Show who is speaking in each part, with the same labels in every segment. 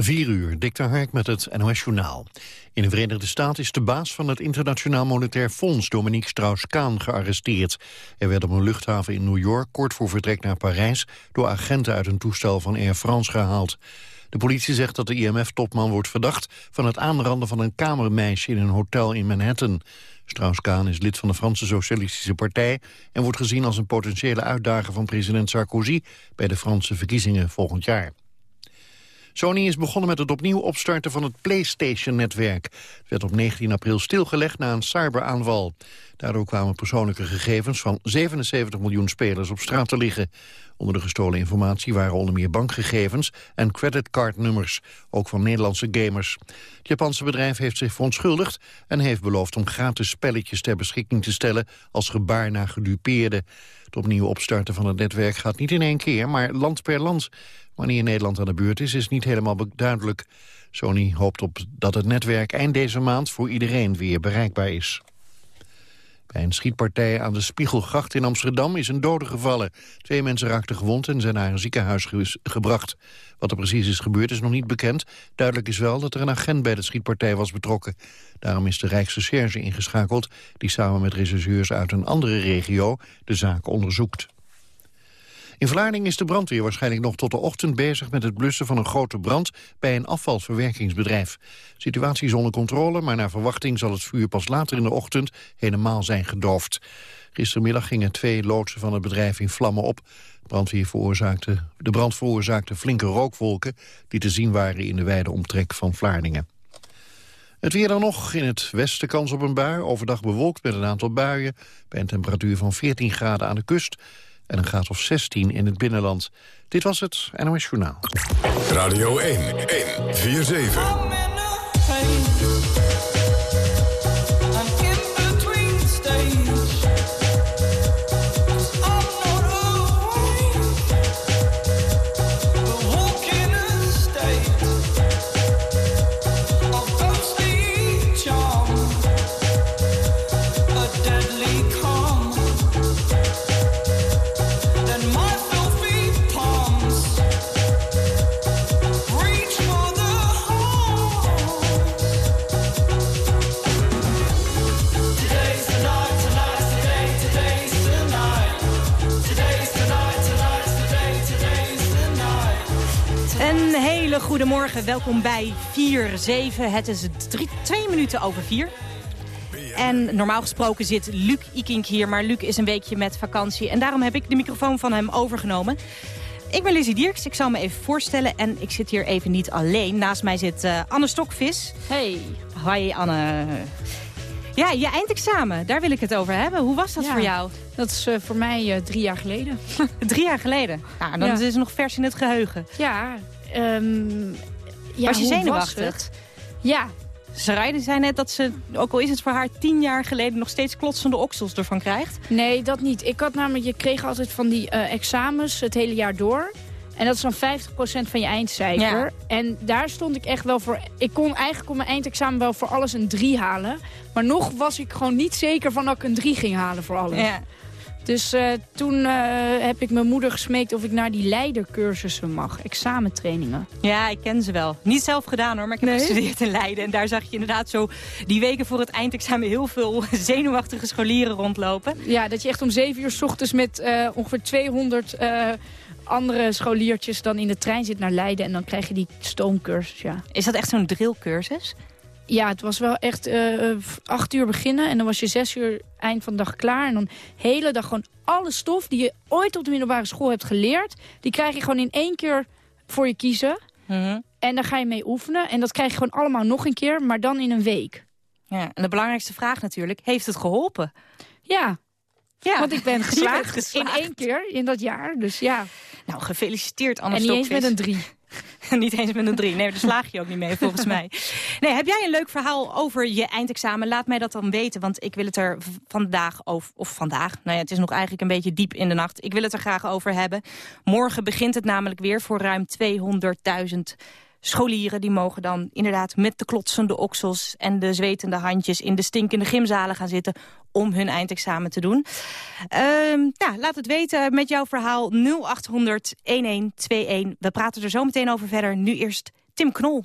Speaker 1: 4 uur, Hark met het NOS Journaal. In de Verenigde Staten is de baas van het Internationaal Monetair Fonds, Dominique Strauss-Kaan, gearresteerd. Hij werd op een luchthaven in New York kort voor vertrek naar Parijs... door agenten uit een toestel van Air France gehaald. De politie zegt dat de IMF-topman wordt verdacht... van het aanranden van een kamermeisje in een hotel in Manhattan. Strauss-Kaan is lid van de Franse Socialistische Partij... en wordt gezien als een potentiële uitdager van president Sarkozy... bij de Franse verkiezingen volgend jaar. Sony is begonnen met het opnieuw opstarten van het PlayStation-netwerk. Het werd op 19 april stilgelegd na een cyberaanval. Daardoor kwamen persoonlijke gegevens van 77 miljoen spelers op straat te liggen. Onder de gestolen informatie waren onder meer bankgegevens en creditcardnummers, ook van Nederlandse gamers. Het Japanse bedrijf heeft zich verontschuldigd en heeft beloofd om gratis spelletjes ter beschikking te stellen als gebaar naar gedupeerden. Het opnieuw opstarten van het netwerk gaat niet in één keer, maar land per land. Wanneer Nederland aan de beurt is, is niet helemaal duidelijk. Sony hoopt op dat het netwerk eind deze maand voor iedereen weer bereikbaar is. Bij een schietpartij aan de Spiegelgracht in Amsterdam is een dode gevallen. Twee mensen raakten gewond en zijn naar een ziekenhuis gebracht. Wat er precies is gebeurd is nog niet bekend. Duidelijk is wel dat er een agent bij de schietpartij was betrokken. Daarom is de Rijksrecherche ingeschakeld... die samen met rechercheurs uit een andere regio de zaak onderzoekt. In Vlaardingen is de brandweer waarschijnlijk nog tot de ochtend bezig met het blussen van een grote brand bij een afvalverwerkingsbedrijf. Situatie is onder controle, maar naar verwachting zal het vuur pas later in de ochtend helemaal zijn gedoofd. Gistermiddag gingen twee loodsen van het bedrijf in vlammen op. Brandweer veroorzaakte, de brand veroorzaakte flinke rookwolken die te zien waren in de wijde omtrek van Vlaardingen. Het weer dan nog. In het westen kans op een bui. Overdag bewolkt met een aantal buien. Bij een temperatuur van 14 graden aan de kust en een graad of 16 in het binnenland. Dit was het NOS Journaal.
Speaker 2: Radio 1, 1, 4, 7.
Speaker 3: Goedemorgen, welkom bij 4-7. Het is drie, twee minuten over vier. En normaal gesproken zit Luc Ikink hier, maar Luc is een weekje met vakantie. En daarom heb ik de microfoon van hem overgenomen. Ik ben Lizzie Dierks, ik zal me even voorstellen. En ik zit hier even niet alleen. Naast mij zit uh, Anne Stokvis.
Speaker 4: Hey.
Speaker 3: Hoi Anne. Ja, je eindexamen, daar wil ik het over hebben. Hoe was dat voor jou?
Speaker 4: Dat is uh, voor mij uh, drie jaar geleden.
Speaker 3: drie jaar geleden? Nou, dan ja. is het nog vers in het geheugen.
Speaker 4: Ja, Um, ja,
Speaker 3: was je zenuwachtig?
Speaker 4: Ja.
Speaker 3: Sarayde zei net dat ze, ook al is het voor haar tien jaar geleden... nog steeds klotsende oksels ervan krijgt.
Speaker 4: Nee, dat niet. Ik had namelijk, je kreeg altijd van die uh, examens het hele jaar door. En dat is dan 50% van je eindcijfer. Ja. En daar stond ik echt wel voor... Ik kon eigenlijk op mijn eindexamen wel voor alles een 3 halen. Maar nog was ik gewoon niet zeker van dat ik een 3 ging halen voor alles.
Speaker 3: Ja.
Speaker 4: Dus uh, toen uh, heb ik mijn moeder gesmeekt of ik naar die leidercursussen mag. Examentrainingen.
Speaker 3: Ja, ik ken ze wel. Niet zelf gedaan hoor, maar ik heb nee? gestudeerd in Leiden. En daar zag je inderdaad zo die weken voor het eindexamen heel veel zenuwachtige scholieren rondlopen.
Speaker 4: Ja, dat je echt om zeven uur s ochtends met uh, ongeveer 200 andere scholiertjes dan in de trein zit naar Leiden. En dan krijg je die stoomcursus, ja.
Speaker 3: Is dat echt zo'n drillcursus?
Speaker 4: Ja, het was wel echt uh, acht uur beginnen en dan was je zes uur eind van de dag klaar. En dan de hele dag gewoon alle stof die je ooit op de middelbare school hebt geleerd... die krijg je gewoon in één keer voor je kiezen.
Speaker 3: Mm
Speaker 4: En daar ga je mee oefenen. En dat krijg je gewoon allemaal nog een keer, maar dan in een week.
Speaker 3: Ja, en de belangrijkste vraag natuurlijk, heeft het geholpen?
Speaker 4: Ja, ja. want ik ben geslaagd, geslaagd. in één keer in dat jaar. Dus ja.
Speaker 3: Nou, gefeliciteerd Anne
Speaker 4: En niet eens met een drie.
Speaker 3: niet eens met een drie. Nee, daar slaag je ook niet mee, volgens mij. Nee, heb jij een leuk verhaal over je eindexamen? Laat mij dat dan weten, want ik wil het er vandaag over... Of vandaag, nou ja, het is nog eigenlijk een beetje diep in de nacht. Ik wil het er graag over hebben. Morgen begint het namelijk weer voor ruim 200.000 scholieren die mogen dan inderdaad met de klotsende oksels en de zwetende handjes in de stinkende gymzalen gaan zitten om hun eindexamen te doen. Ja, laat het weten met jouw verhaal 0800 1121. We praten er zo meteen over verder. Nu eerst
Speaker 5: Tim Knol.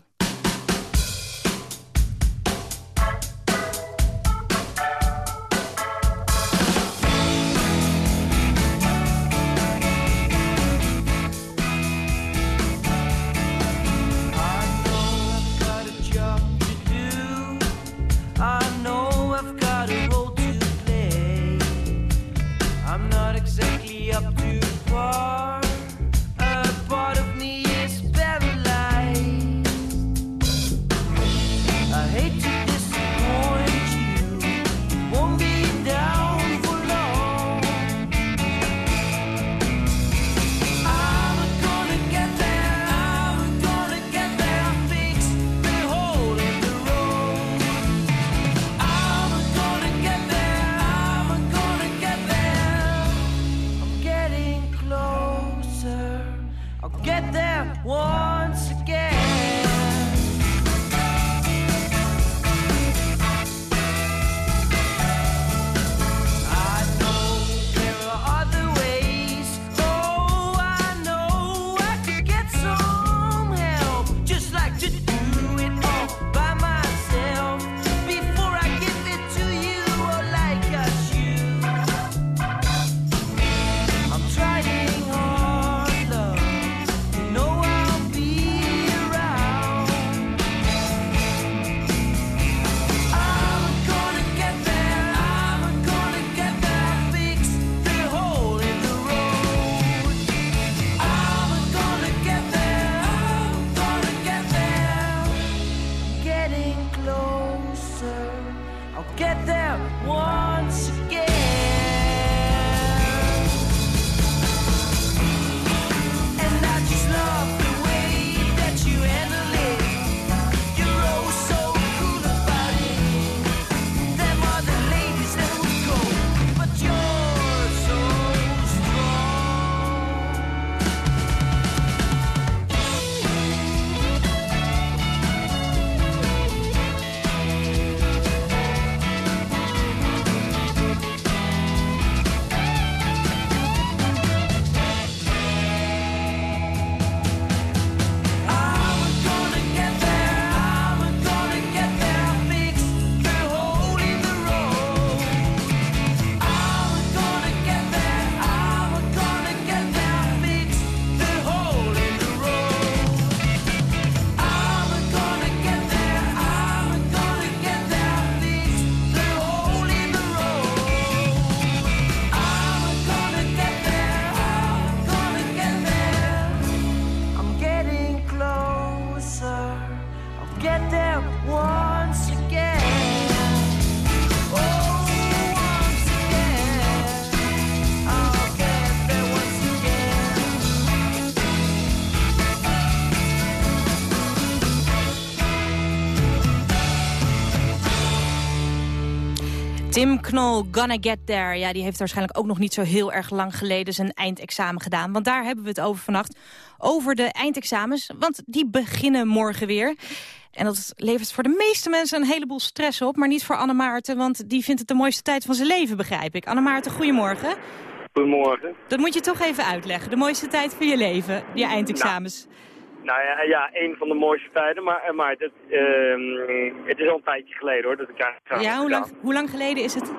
Speaker 5: Tim Knol, Gonna Get There. Ja, die heeft waarschijnlijk ook nog niet zo heel erg lang geleden zijn eindexamen gedaan. Want daar hebben we het over vannacht. Over de eindexamens, want die beginnen morgen weer. En dat levert voor de meeste mensen een heleboel stress op. Maar niet voor Anne Maarten, want die vindt het de mooiste tijd van zijn leven, begrijp ik. Anne Maarten, goedemorgen.
Speaker 6: Goedemorgen.
Speaker 5: Dat moet je toch even uitleggen. De mooiste tijd van je leven, je eindexamens.
Speaker 6: Nou. Nou ja, ja, een van de mooiste tijden, maar, eh, maar het, uh, het is al een tijdje geleden hoor, dat ik daar
Speaker 5: Ja, hoe lang, hoe lang geleden is het?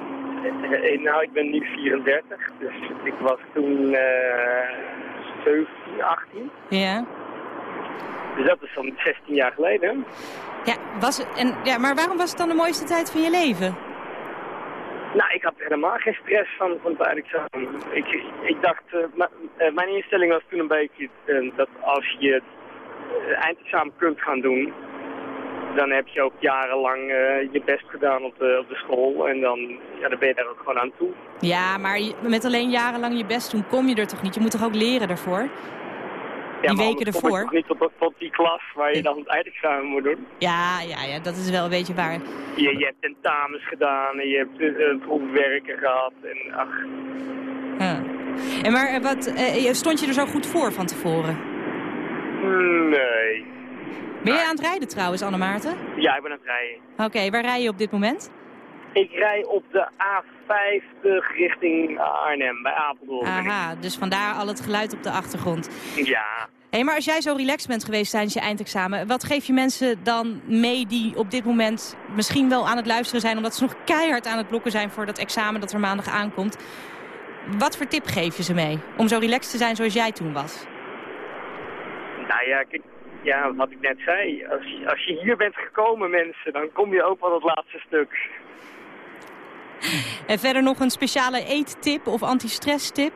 Speaker 6: Uh, nou, ik ben nu 34, dus ik was toen uh, 17, 18.
Speaker 5: Ja.
Speaker 6: Dus dat is zo'n 16 jaar geleden.
Speaker 5: Ja, was, en, ja, maar waarom was het dan de mooiste tijd van je leven?
Speaker 6: Nou, ik had helemaal geen stress van, van het eindexamen. Ik, ik dacht, mijn instelling was toen een beetje dat als je eh, eindexamen kunt gaan doen, dan heb je ook jarenlang uh, je best gedaan op de, op de school. En dan, ja, dan ben je daar ook gewoon aan toe.
Speaker 5: Ja, maar met alleen jarenlang je best doen kom je er toch niet? Je moet toch ook leren daarvoor?
Speaker 6: Ja,
Speaker 5: die weken ervoor.
Speaker 6: Kom niet tot, tot, die klas waar je dan het eindexamen moet doen.
Speaker 5: Ja, ja, ja, dat is wel een beetje waar.
Speaker 6: Je, je hebt tentamens gedaan en je hebt uh, proefwerken gehad. En, ach.
Speaker 5: En maar wat, uh, stond je er zo goed voor van tevoren?
Speaker 6: Nee.
Speaker 5: Ben je aan het rijden trouwens, Anne Maarten?
Speaker 6: Ja, ik ben aan het rijden.
Speaker 5: Oké, waar rij je op dit moment?
Speaker 6: Ik rij op de A50 richting Arnhem, bij Apeldoorn.
Speaker 5: Aha, dus vandaar al het geluid op de achtergrond.
Speaker 6: Ja.
Speaker 7: hey, maar als jij zo relaxed bent geweest tijdens je eindexamen... wat geef je mensen dan mee die op dit moment misschien wel aan het luisteren zijn... omdat ze nog keihard aan het blokken zijn voor dat examen dat er maandag aankomt? Wat voor tip geef je ze mee om zo relaxed te zijn zoals jij toen was?
Speaker 6: Nou ja, kijk, ja, wat ik net zei. Als je, als je hier bent gekomen, mensen, dan kom je ook wel het laatste stuk.
Speaker 7: En verder nog een speciale eettip of anti-stress tip?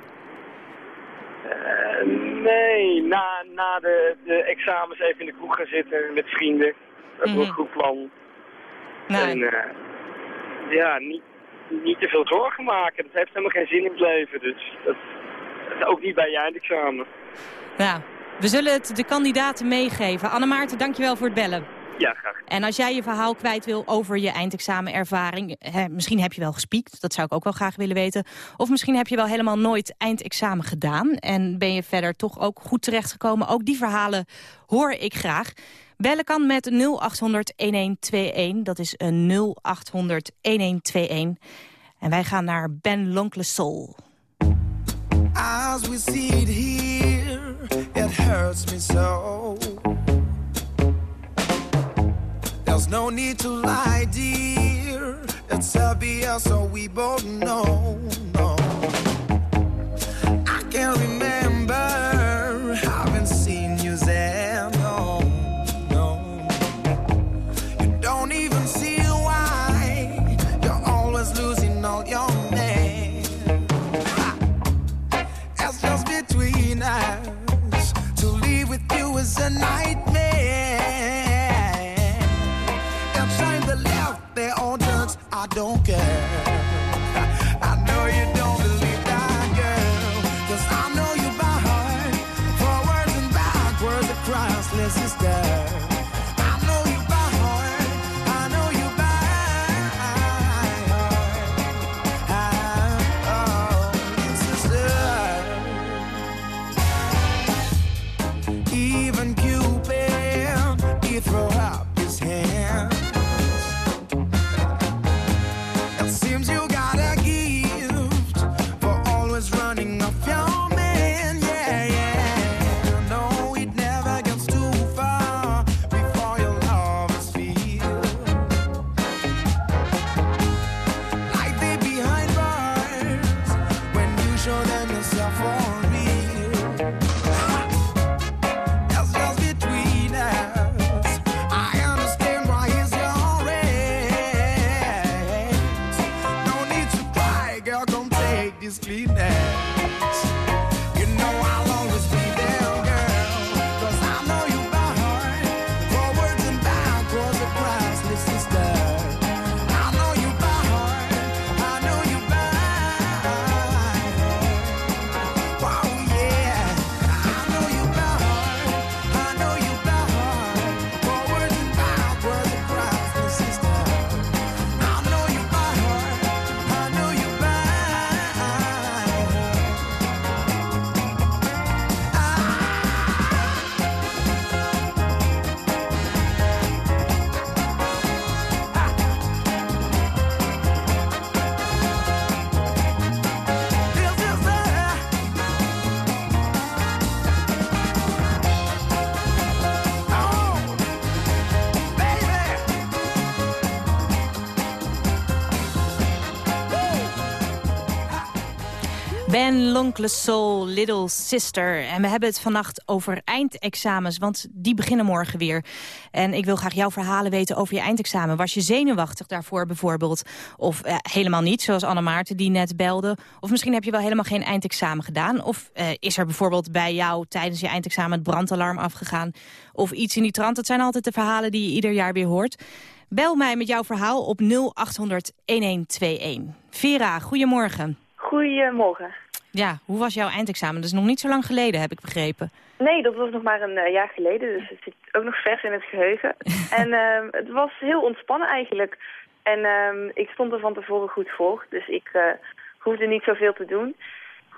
Speaker 6: Uh, nee, na, na de, de examens even in de kroeg gaan zitten met vrienden. Dat is mm een goed plan. Nee. En uh, ja, niet, niet te veel zorgen maken. Dat heeft helemaal geen zin in het leven. Dus dat, dat ook niet bij je eindexamen.
Speaker 7: Ja, we zullen het de kandidaten meegeven. Anne Maarten, dankjewel voor het bellen.
Speaker 6: Ja, graag.
Speaker 7: En als jij je verhaal kwijt wil over je eindexamenervaring... Hè, misschien heb je wel gespiekt, dat zou ik ook wel graag willen weten. Of misschien heb je wel helemaal nooit eindexamen gedaan... en ben je verder toch ook goed terechtgekomen. Ook die verhalen hoor ik graag. Bellen kan met 0800-1121, dat is een 0800-1121. En wij gaan naar Ben Lonkle Soul. As we see it here, hurts me so. There's no need to lie, dear. It's obvious, so we both know. No. Ben Lonkle Soul, Little Sister. En we hebben het vannacht over eindexamens, want die beginnen morgen weer. En ik wil graag jouw verhalen weten over je eindexamen. Was je zenuwachtig daarvoor bijvoorbeeld? Of eh, helemaal niet, zoals Anne Maarten die net belde? Of misschien heb je wel helemaal geen eindexamen gedaan? Of eh, is er bijvoorbeeld bij jou tijdens je eindexamen het brandalarm afgegaan? Of iets in die trant? Dat zijn altijd de verhalen die je ieder jaar weer hoort. Bel mij met jouw verhaal op 0800 1121. Vera, goedemorgen.
Speaker 8: Goedemorgen.
Speaker 7: Ja, hoe was jouw eindexamen? Dat is nog niet zo lang geleden, heb ik begrepen.
Speaker 8: Nee, dat was nog maar een uh, jaar geleden, dus het zit ook nog vers in het geheugen. en uh, het was heel ontspannen eigenlijk. En uh, ik stond er van tevoren goed voor, dus ik uh, hoefde niet zoveel te doen.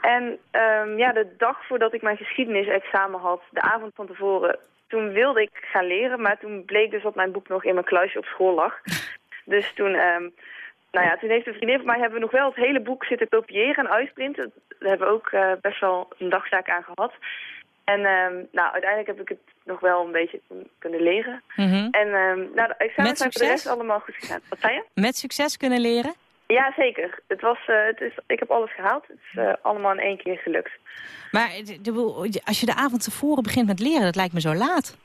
Speaker 8: En ehm, ja, de dag voordat ik mijn geschiedenisexamen had, de avond van tevoren, toen wilde ik gaan leren, maar toen bleek dus dat mijn boek nog in mijn kluisje op school lag. Dus toen nou ja, toen heeft een vriendin van mij hebben we nog wel het hele boek zitten kopiëren en uitprinten. Daar hebben we ook uh, best wel een dagzaak aan gehad. En ehm, nou, uiteindelijk heb ik het nog wel een beetje kunnen leren.
Speaker 3: Mhm.
Speaker 8: En ehm, nou, de examens zijn voor de rest allemaal goed gegaan. Wat zei je?
Speaker 3: Met succes kunnen leren?
Speaker 8: Ja, zeker. Het was, eh, het is, ik heb alles gehaald. Het is eh, allemaal in één keer gelukt.
Speaker 3: Maar eh, als je de avond tevoren begint met leren, dat lijkt me zo laat.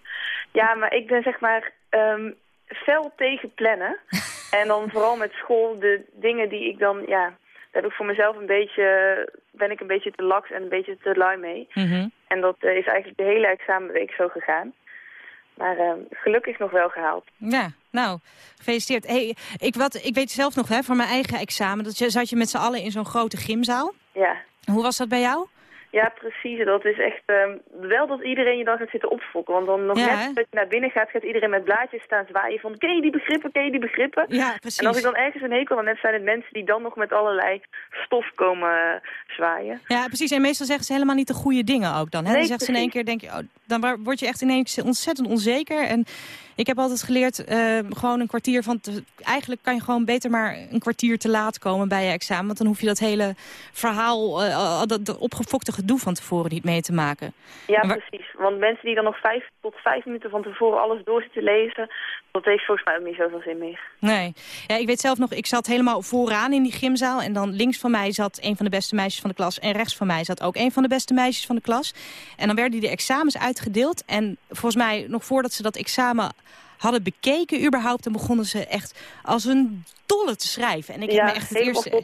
Speaker 8: Ja, maar ik ben zeg maar ehm fel tegen plannen. en dan vooral met school de dingen die ik dan, ja, daar heb ik voor mezelf een beetje, ben ik een beetje te laks en een beetje te lui mee.
Speaker 3: Mhm.
Speaker 8: En dat is eigenlijk de hele examenweek zo gegaan. Maar ehm, gelukkig nog wel gehaald.
Speaker 3: Ja, nou, gefeliciteerd. Hey, ik, wat, ik weet zelf nog hè, van mijn eigen examen. Dat je, zat je met z'n allen in zo'n grote gymzaal.
Speaker 8: Ja.
Speaker 3: Hoe was dat bij jou?
Speaker 8: Ja, precies. Dat is echt ehm, wel dat iedereen je dan gaat zitten opfokken. Want dan nog
Speaker 3: Ja,
Speaker 8: net
Speaker 3: hè?
Speaker 8: dat je naar binnen gaat, gaat iedereen met blaadjes staan zwaaien van... Ken je die begrippen, ken je die begrippen?
Speaker 3: Ja, precies.
Speaker 8: En als ik dan ergens een hekel aan heb, zijn het mensen die dan nog met allerlei stof komen eh, zwaaien.
Speaker 3: Ja, precies. En meestal zeggen ze helemaal niet de goede dingen ook dan. Hè?
Speaker 8: Nee,
Speaker 3: dan zegt ze in één keer, denk je, oh, dan word je echt ineens ontzettend onzeker. En ik heb altijd geleerd, eh, gewoon een kwartier van... te- eigenlijk kan je gewoon beter maar een kwartier te laat komen bij je examen. Want dan hoef je dat hele verhaal, eh, dat, dat opgefokte gedoe van tevoren niet mee te maken.
Speaker 8: Ja,
Speaker 3: waar-
Speaker 8: precies. Want mensen die dan nog vijf tot vijf minuten van tevoren alles door zitten lezen... dat heeft volgens mij ook niet zoveel zin meer.
Speaker 3: Nee. Ja, ik weet zelf nog, ik zat helemaal vooraan in die gymzaal. En dan links van mij zat een van de beste meisjes van de klas. En rechts van mij zat ook een van de beste meisjes van de klas. En dan werden die de examens uitgedeeld. En volgens mij, nog voordat ze dat examen hadden bekeken überhaupt... dan begonnen ze echt als een dolle te schrijven. En ik heb me echt het eerste...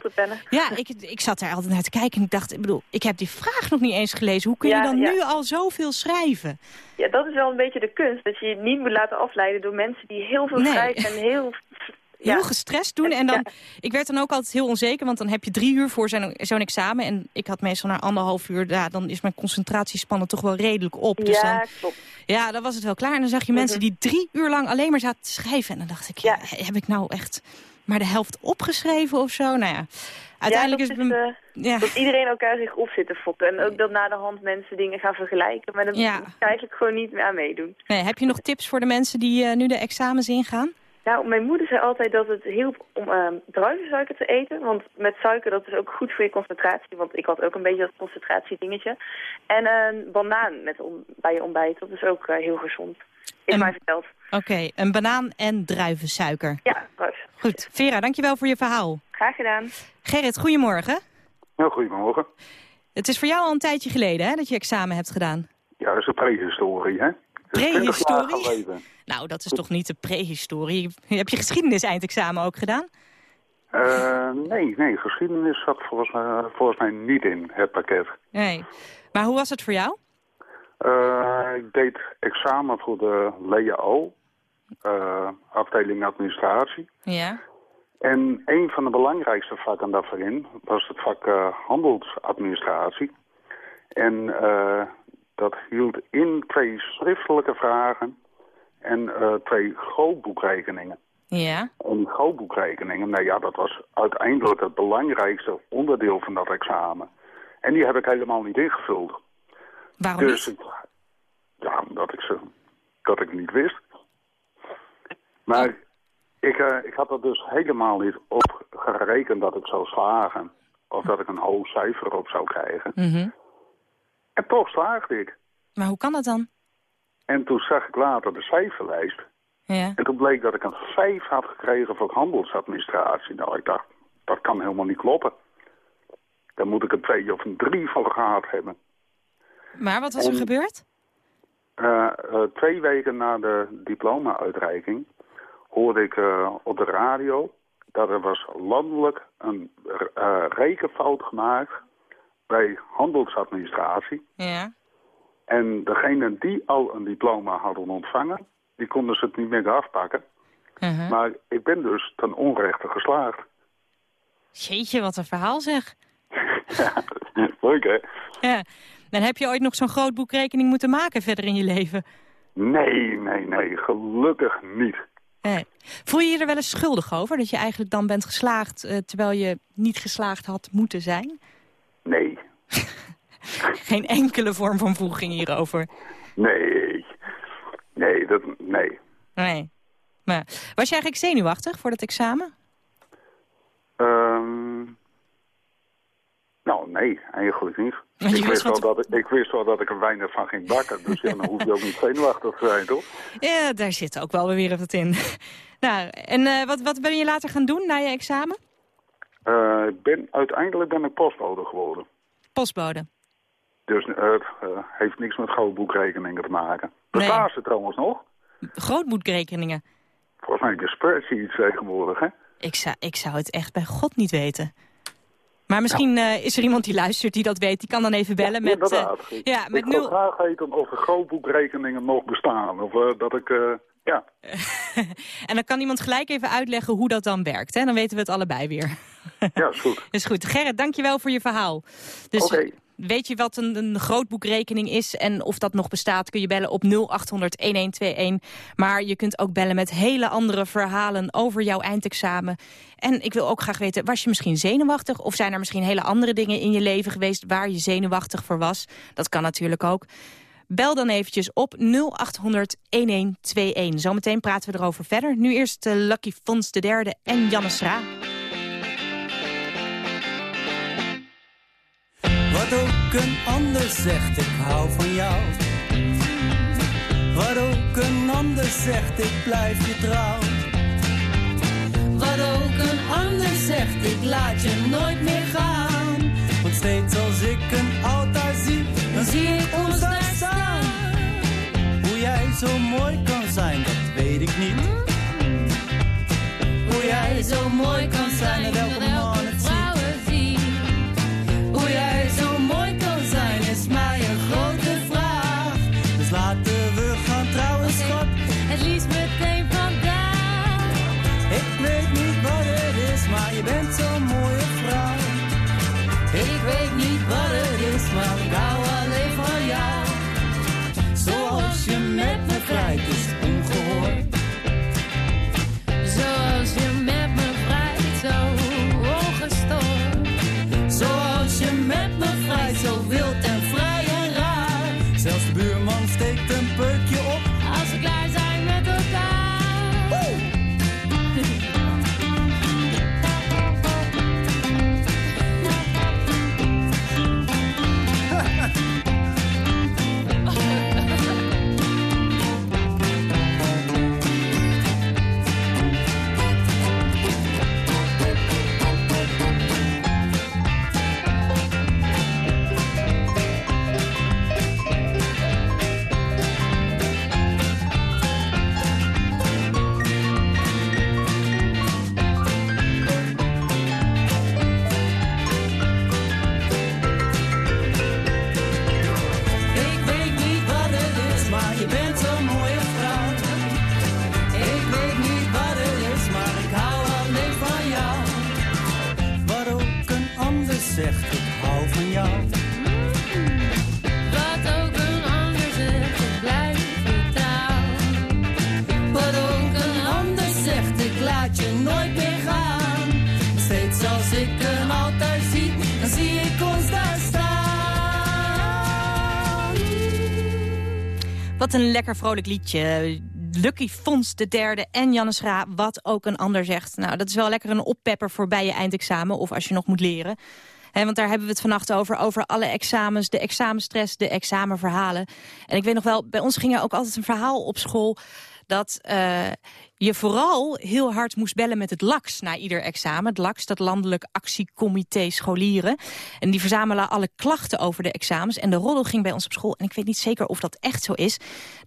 Speaker 3: Ja, ik, ik zat daar altijd naar te kijken en ik dacht, ik bedoel, ik heb die vraag nog niet eens gelezen. Hoe kun je dan
Speaker 8: ja.
Speaker 3: nu al zoveel schrijven?
Speaker 8: Ja, dat is wel een beetje de kunst. Dat je je niet moet laten afleiden door mensen die heel veel
Speaker 3: Nee.
Speaker 8: schrijven en heel...
Speaker 3: heel
Speaker 8: Ja.
Speaker 3: gestrest doen. En dan. Ik werd dan ook altijd heel onzeker, want dan heb je drie uur voor zo'n zo'n examen. En ik had meestal na anderhalf uur, ja, dan is mijn concentratiespannen toch wel redelijk op. Dus
Speaker 8: ja,
Speaker 3: dan,
Speaker 8: klopt.
Speaker 3: ja, dan was het wel klaar. En dan zag je mensen die drie uur lang alleen maar zaten te schrijven. En dan dacht ik,
Speaker 8: ja,
Speaker 3: heb ik nou echt maar de helft opgeschreven of zo? Nou ja, uiteindelijk
Speaker 8: ja,
Speaker 3: is
Speaker 8: dat
Speaker 3: het... een-
Speaker 8: eh,
Speaker 3: ja.
Speaker 8: dat iedereen elkaar zich op zit te fokken. En ook dat na de hand mensen dingen gaan vergelijken. Maar dan
Speaker 3: Ja.
Speaker 8: moet je eigenlijk gewoon niet meer aan meedoen.
Speaker 3: Nee, heb je nog tips voor de mensen die eh, nu de examens ingaan?
Speaker 8: Nou, mijn moeder zei altijd dat het hielp om ehm druivensuiker te eten. Want met suiker, dat is ook goed voor je concentratie. Want ik had ook een beetje dat concentratiedingetje. En een banaan met om, bij je ontbijt, dat is ook eh, heel gezond. Is
Speaker 3: En-
Speaker 8: mij verteld.
Speaker 3: Oké, een banaan en druivensuiker.
Speaker 8: Ja, druif.
Speaker 3: Goed, Vera, dankjewel voor je verhaal.
Speaker 8: Graag gedaan.
Speaker 3: Gerrit, goedemorgen.
Speaker 9: Ja, goedemorgen.
Speaker 3: Het is voor jou al een tijdje geleden hè, dat je examen hebt gedaan.
Speaker 9: Ja, dat is een prehistorie, hè? Dat is 20 jaar
Speaker 3: Prehistorie? Nou, dat is toch niet de prehistorie? Heb je geschiedenis-eindexamen ook gedaan?
Speaker 9: Eh, nee, nee, geschiedenis zat volgens mij, volgens mij niet in het pakket.
Speaker 3: Nee. Maar hoe was het voor jou?
Speaker 9: Eh, ik deed examen voor de LEAO, eh, afdeling administratie.
Speaker 3: Ja.
Speaker 9: En een van de belangrijkste vakken daarvoor was het vak handelsadministratie. En dat hield in twee schriftelijke vragen en eh, twee grootboekrekeningen.
Speaker 3: Ja.
Speaker 9: En die grootboekrekeningen, nou ja, dat was uiteindelijk het belangrijkste onderdeel van dat examen. En die heb ik helemaal niet ingevuld.
Speaker 3: Waarom
Speaker 9: Dus
Speaker 3: niet?
Speaker 9: ja, omdat ik ze dat ik niet wist. Maar ik, eh, ik had er dus helemaal niet op gerekend dat ik zou slagen. Of dat ik een hoog cijfer op zou krijgen.
Speaker 3: Mhm.
Speaker 9: En toch slaagde ik.
Speaker 3: Maar hoe kan dat dan?
Speaker 9: En toen zag ik later de cijferlijst.
Speaker 3: Ja.
Speaker 9: En toen bleek dat ik een 5 had gekregen voor handelsadministratie. Nou, ik dacht, dat kan helemaal niet kloppen. Daar moet ik een 2 of een 3 voor gehad hebben.
Speaker 3: Maar wat was er
Speaker 9: En-
Speaker 3: gebeurd?
Speaker 9: Eh, eh, twee weken na de diploma-uitreiking hoorde ik eh, op de radio dat er was landelijk een rekenfout gemaakt bij handelsadministratie.
Speaker 3: Ja.
Speaker 9: En degenen die al een diploma hadden ontvangen, die konden ze het niet meer afpakken.
Speaker 3: Mhm.
Speaker 9: Maar ik ben dus ten onrechte geslaagd.
Speaker 3: Jeetje, wat een verhaal zeg.
Speaker 9: Ja, leuk hè?
Speaker 3: Ja. Dan heb je ooit nog zo'n groot boekrekening moeten maken verder in je leven.
Speaker 9: Nee, nee, nee, gelukkig niet.
Speaker 3: Nee. Voel je je er wel eens schuldig over? Dat je eigenlijk dan bent geslaagd eh, terwijl je niet geslaagd had moeten zijn?
Speaker 9: Nee,
Speaker 3: Geen enkele vorm van voeging hierover.
Speaker 9: nee, nee, dat, nee.
Speaker 3: Nee. Maar was je eigenlijk zenuwachtig voor dat examen?
Speaker 9: Ehm, nou, nee, eigenlijk niet. Ik
Speaker 3: wist
Speaker 9: wel dat ik, ik wist wel dat ik er weinig van ging bakken. Dus ja, dan hoef je ook niet zenuwachtig te zijn, toch?
Speaker 3: Ja, daar zit ook wel weer wat in. nou, en eh, wat, wat ben je later gaan doen na je examen?
Speaker 9: Eh, ben, uiteindelijk ben ik postbode geworden.
Speaker 3: Postbode.
Speaker 9: Dus eh, het eh, heeft niks met grootboekrekeningen te maken. Bestaat
Speaker 3: Nee.
Speaker 9: ze trouwens nog?
Speaker 3: Grootboekrekeningen.
Speaker 9: Volgens mij je spreadsheets tegenwoordig, hè?
Speaker 3: Ik zou, ik zou het echt bij God niet weten. Maar misschien eh, is er iemand die luistert die dat weet. Die kan dan even bellen met... eh,
Speaker 9: Inderdaad. Ik-
Speaker 3: ja, met
Speaker 9: ik wil
Speaker 3: nul...
Speaker 9: graag weten of de grootboekrekeningen nog bestaan. Of eh, dat ik, eh, ja...
Speaker 3: En dan kan iemand gelijk even uitleggen hoe dat dan werkt. Hè? Dan weten we het allebei weer.
Speaker 9: Ja, is goed.
Speaker 3: is goed. Gerrit, dankjewel voor je verhaal. Dus
Speaker 9: Oké.
Speaker 3: Weet je wat een, grootboekrekening is en of dat nog bestaat... kun je bellen op 0800-1121. Maar je kunt ook bellen met hele andere verhalen over jouw eindexamen. En ik wil ook graag weten, was je misschien zenuwachtig... of zijn er misschien hele andere dingen in je leven geweest... waar je zenuwachtig voor was? Dat kan natuurlijk ook. Bel dan eventjes op 0800-1121. Zometeen praten we erover verder. Nu eerst eh, Lucky Fons de derde en Janne Sra.
Speaker 10: Wat ook een ander zegt, ik hou van jou. Wat ook een ander zegt, ik blijf je trouw. Wat ook een ander zegt, ik laat je nooit meer gaan. Want steeds als ik een altaar zie, dan zie ik ons daar staan. Hoe jij zo mooi kan zijn, dat weet ik niet. Hoe jij zo mooi kan zijn, welke
Speaker 3: lekker vrolijk liedje. Lucky Fons de derde en Janne Schra, wat ook een ander zegt. Nou, dat is wel lekker een oppepper voor bij je eindexamen of als je nog moet leren. Want daar hebben we het vannacht over, over alle examens, de examenstress, de examenverhalen. En ik weet nog wel, bij ons ging er ook altijd een verhaal op school dat eh, je vooral heel hard moest bellen met het LAX na ieder examen. Het LAX, dat Landelijk Actiecomité Scholieren. En die verzamelen alle klachten over de examens. En de roddel ging bij ons op school, en ik weet niet zeker of dat echt zo is...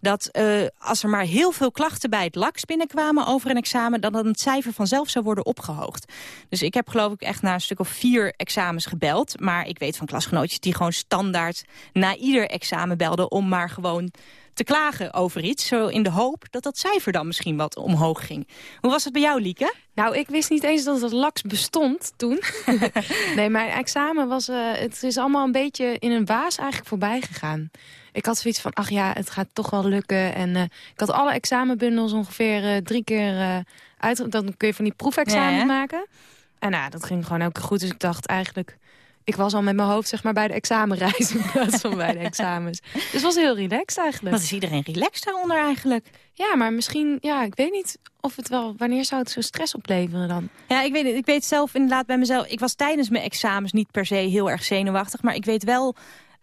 Speaker 3: dat eh, als er maar heel veel klachten bij het LAX binnenkwamen over een examen... dan dat het cijfer vanzelf zou worden opgehoogd. Dus ik heb geloof ik echt na een stuk of vier examens gebeld. Maar ik weet van klasgenootjes die gewoon standaard na ieder examen belden... om maar gewoon te klagen over iets. Zo in de hoop dat dat cijfer dan misschien wat omhoog ging. Hoe was het bij jou, Lieke?
Speaker 11: Nou, ik wist niet eens dat het LAX bestond toen. nee, mijn examen was... eh, het is allemaal een beetje in een waas eigenlijk voorbij gegaan. Ik had zoiets van, ach ja, het gaat toch wel lukken. En eh, ik had alle examenbundels ongeveer eh, drie keer uit... Dan kun je van die proefexamen
Speaker 3: Ja,
Speaker 11: maken. En nou, dat ging gewoon ook goed. Dus ik dacht eigenlijk... ik was al met mijn hoofd zeg maar, bij de examenreis in plaats van bij de examens. Dus het was heel relaxed eigenlijk.
Speaker 3: Wat is iedereen relaxed daaronder eigenlijk?
Speaker 11: Ja, maar misschien, ja, ik weet niet of het wel, wanneer zou het zo stress opleveren dan?
Speaker 3: Ja, ik weet, ik weet zelf inderdaad bij mezelf, ik was tijdens mijn examens niet per se heel erg zenuwachtig, maar ik weet wel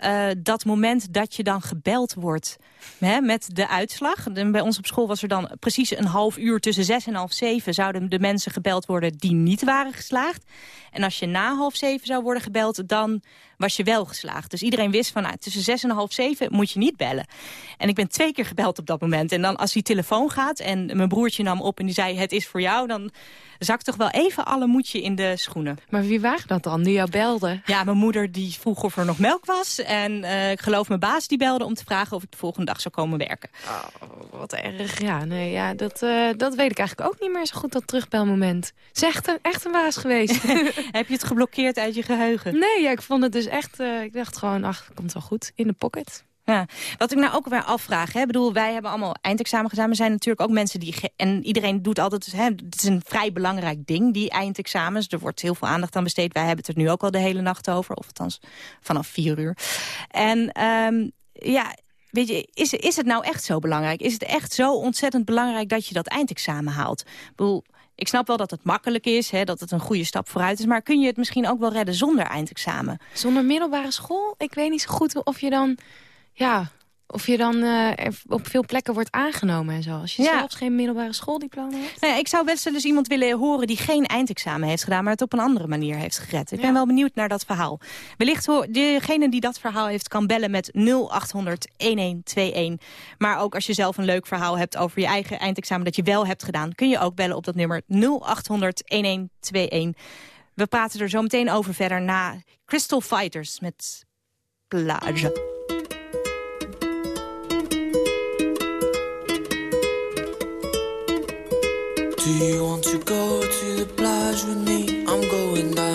Speaker 3: uh, dat moment dat je dan gebeld wordt hè, met de uitslag. Bij ons op school was er dan precies een half uur tussen zes en half zeven... zouden de mensen gebeld worden die niet waren geslaagd. En als je na half zeven zou worden gebeld, dan was je wel geslaagd. Dus iedereen wist van nou, tussen zes en half zeven moet je niet bellen. En ik ben twee keer gebeld op dat moment. En dan als die telefoon gaat en mijn broertje nam op en die zei het is voor jou... dan zak toch wel even alle moedje in de schoenen.
Speaker 11: Maar wie waren dat dan, die jou belde?
Speaker 3: Ja, mijn moeder die vroeg of er nog melk was. En uh, ik geloof mijn baas die belde om te vragen of ik de volgende dag zou komen werken.
Speaker 11: Oh, wat erg. Ja, nee, ja dat, uh, dat weet ik eigenlijk ook niet meer zo goed, dat terugbelmoment. Het is echt een, echt een baas geweest.
Speaker 3: Heb je het geblokkeerd uit je geheugen?
Speaker 11: Nee, ja, ik vond het dus echt... Uh, ik dacht gewoon, ach, komt wel goed. In de pocket.
Speaker 3: Ja, wat ik nou ook weer afvraag, hè, bedoel, wij hebben allemaal eindexamen gedaan, zijn natuurlijk ook mensen die, en iedereen doet altijd, hè, het is een vrij belangrijk ding, die eindexamens. Er wordt heel veel aandacht aan besteed. Wij hebben het er nu ook al de hele nacht over, of althans vanaf vier uur. En um, ja, weet je, is, is het nou echt zo belangrijk? Is het echt zo ontzettend belangrijk dat je dat eindexamen haalt? Ik bedoel, ik snap wel dat het makkelijk is, hè, dat het een goede stap vooruit is... maar kun je het misschien ook wel redden zonder eindexamen?
Speaker 11: Zonder middelbare school? Ik weet niet zo goed of je dan ja, of je dan uh, op veel plekken wordt aangenomen en zo. Als je ja. zelfs geen middelbare schooldiploma hebt.
Speaker 3: Nou ja, ik zou best wel eens iemand willen horen die geen eindexamen heeft gedaan... maar het op een andere manier heeft gered. Ik ben wel benieuwd naar dat verhaal. Wellicht degene die dat verhaal heeft kan bellen met 0800-1121. Maar ook als je zelf een leuk verhaal hebt over je eigen eindexamen... dat je wel hebt gedaan, kun je ook bellen op dat nummer 0800-1121. We praten er zo meteen over verder na Crystal Fighters met Plage.
Speaker 5: Do you want to go to the plage with me? I'm going down,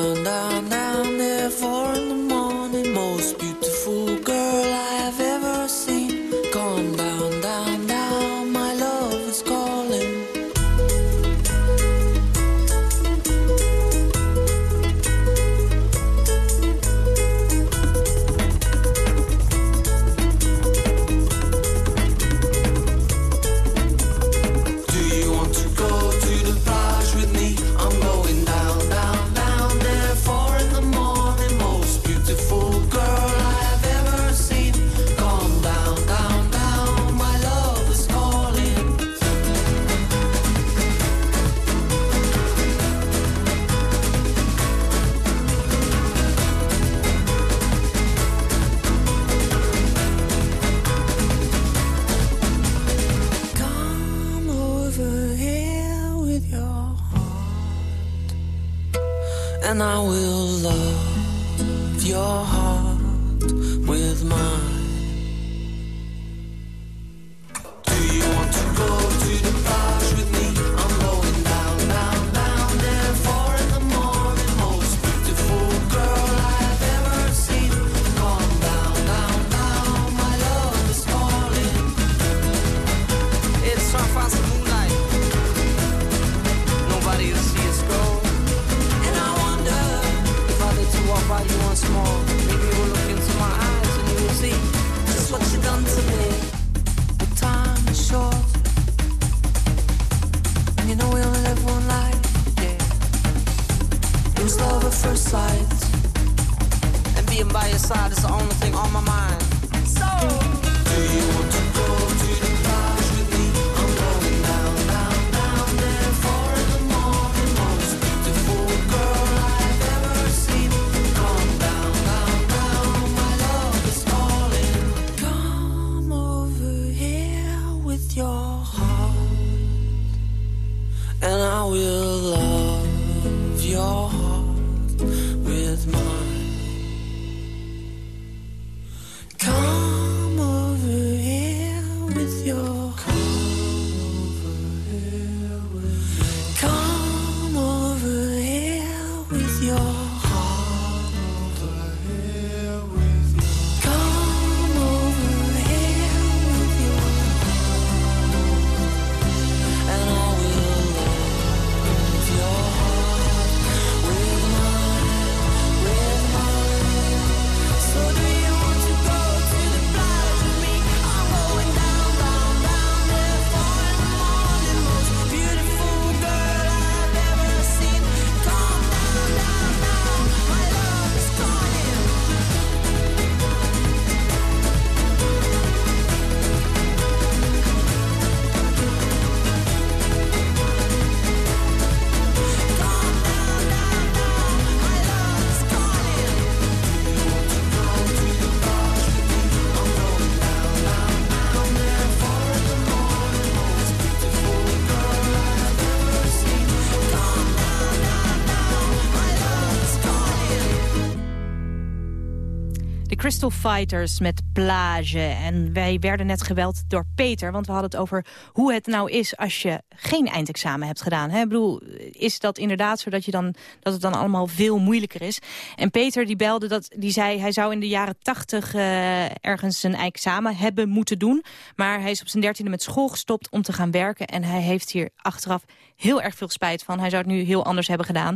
Speaker 3: Fighters met Plage. En wij werden net geweld door Peter, want we hadden het over hoe het nou is als je geen eindexamen hebt gedaan. Hè? Ik bedoel, is dat inderdaad zo dat, je dan, dat het dan allemaal veel moeilijker is? En Peter die belde, dat, die zei hij zou in de jaren tachtig uh, ergens een examen hebben moeten doen. Maar hij is op zijn dertiende met school gestopt om te gaan werken. En hij heeft hier achteraf heel erg veel spijt van. Hij zou het nu heel anders hebben gedaan.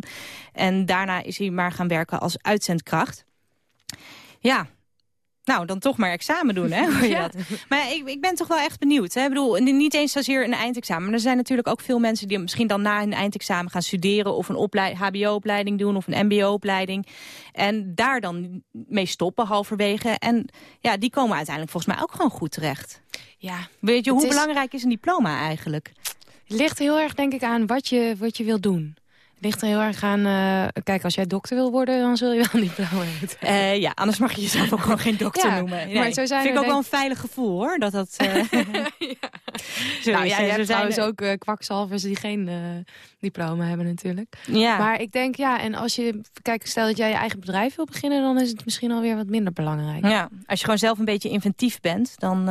Speaker 3: En daarna is hij maar gaan werken als uitzendkracht. Ja, nou, dan toch maar examen doen, hè? Hoor je
Speaker 11: Ja.
Speaker 3: dat? Maar ik, ik ben toch wel echt benieuwd. Hè? Ik bedoel, niet eens zozeer een eindexamen. Maar er zijn natuurlijk ook veel mensen die misschien dan na hun eindexamen gaan studeren... of een oplei- hbo-opleiding doen of een mbo-opleiding. En daar dan mee stoppen halverwege. En ja, die komen uiteindelijk volgens mij ook gewoon goed terecht.
Speaker 11: Ja,
Speaker 3: Weet je, hoe
Speaker 11: is-
Speaker 3: belangrijk is een diploma eigenlijk?
Speaker 11: Het ligt heel erg, denk ik, aan wat je, wat je wil doen. Ligt er heel erg aan... eh, kijk, als jij dokter wil worden, dan zul je wel een diploma moeten.
Speaker 3: Eh, ja, anders mag je jezelf ook gewoon geen dokter
Speaker 11: Ja,
Speaker 3: noemen. Nee,
Speaker 11: maar zo zijn
Speaker 3: vind ik ook wel een veilig gevoel, hoor. Dat dat... eh, zo
Speaker 11: nou ja, je hebt
Speaker 3: zijn
Speaker 11: trouwens ook kwakzalvers die geen diploma hebben natuurlijk.
Speaker 3: Ja.
Speaker 11: Maar ik denk, ja, en als je... Kijk, stel dat jij je eigen bedrijf wil beginnen... dan is het misschien alweer wat minder belangrijk.
Speaker 3: Ja, als je gewoon zelf een beetje inventief bent, dan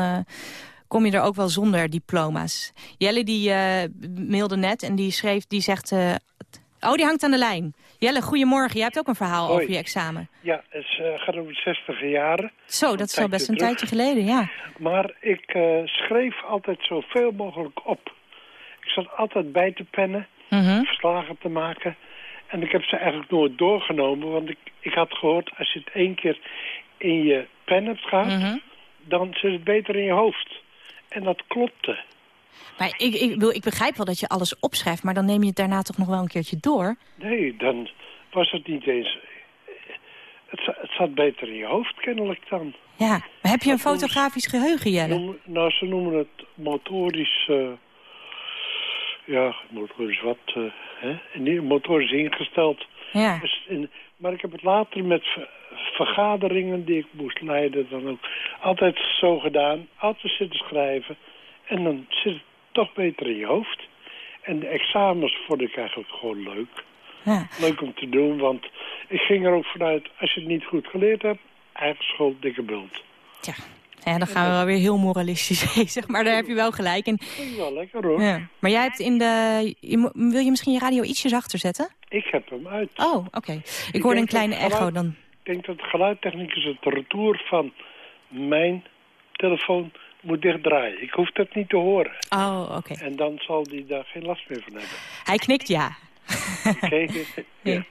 Speaker 3: kom je er ook wel zonder diploma's. Jelle die mailde net en die schreef, die zegt... oh, die hangt aan de lijn. Jelle, goedemorgen. Jij hebt ook een verhaal
Speaker 12: Hoi.
Speaker 3: over je examen.
Speaker 12: Ja, het is, eh, gaat over de 60 jaren.
Speaker 3: Zo, dat is al best een
Speaker 12: terug.
Speaker 3: tijdje geleden, ja.
Speaker 12: Maar ik eh, schreef altijd zoveel mogelijk op. Ik zat altijd bij te pennen,
Speaker 3: Mhm.
Speaker 12: verslagen te maken. En ik heb ze eigenlijk nooit doorgenomen, want ik, ik had gehoord... als je het één keer in je pen hebt gehad,
Speaker 3: Mhm.
Speaker 12: dan zit het beter in je hoofd. En dat klopte.
Speaker 3: Maar ik, ik, bedoel, ik begrijp wel dat je alles opschrijft, maar dan neem je het daarna toch nog wel een keertje door.
Speaker 12: Nee, dan was het niet eens... Het, het zat beter in je hoofd, kennelijk dan.
Speaker 3: Ja, maar heb je een fotografisch geheugen, Jelle?
Speaker 12: Noem- nou, ze noemen het motorisch... eh, ja, motorisch wat... eh, hè? Motorisch ingesteld.
Speaker 3: Ja.
Speaker 12: Dus in- maar ik heb het later met ver- vergaderingen die ik moest leiden... dan ook altijd zo gedaan. Altijd zitten schrijven. En dan zit het toch beter in je hoofd. En de examens vond ik eigenlijk gewoon leuk.
Speaker 3: Ja.
Speaker 12: Leuk om te doen, want ik ging er ook vanuit... als je het niet goed geleerd hebt, eigen school, dikke bult.
Speaker 3: Tja, ja, dan gaan we wel weer heel moralistisch bezig, maar daar heb je wel gelijk in.
Speaker 12: Dat is wel lekker hoor.
Speaker 3: Ja. Maar jij hebt in de... je wil je misschien je radio ietsjes achter zetten?
Speaker 12: Ik heb hem uit.
Speaker 3: Oh, oké. Ik,
Speaker 12: Ik
Speaker 3: hoorde een kleine echo dan.
Speaker 12: Ik denk dat de geluidtechnicus het retour van mijn telefoon moet dichtdraaien. Ik hoef dat niet te horen.
Speaker 3: Oh, oké.
Speaker 12: En dan zal hij daar geen last meer van hebben.
Speaker 3: Hij knikt ja.
Speaker 12: Oké? ja.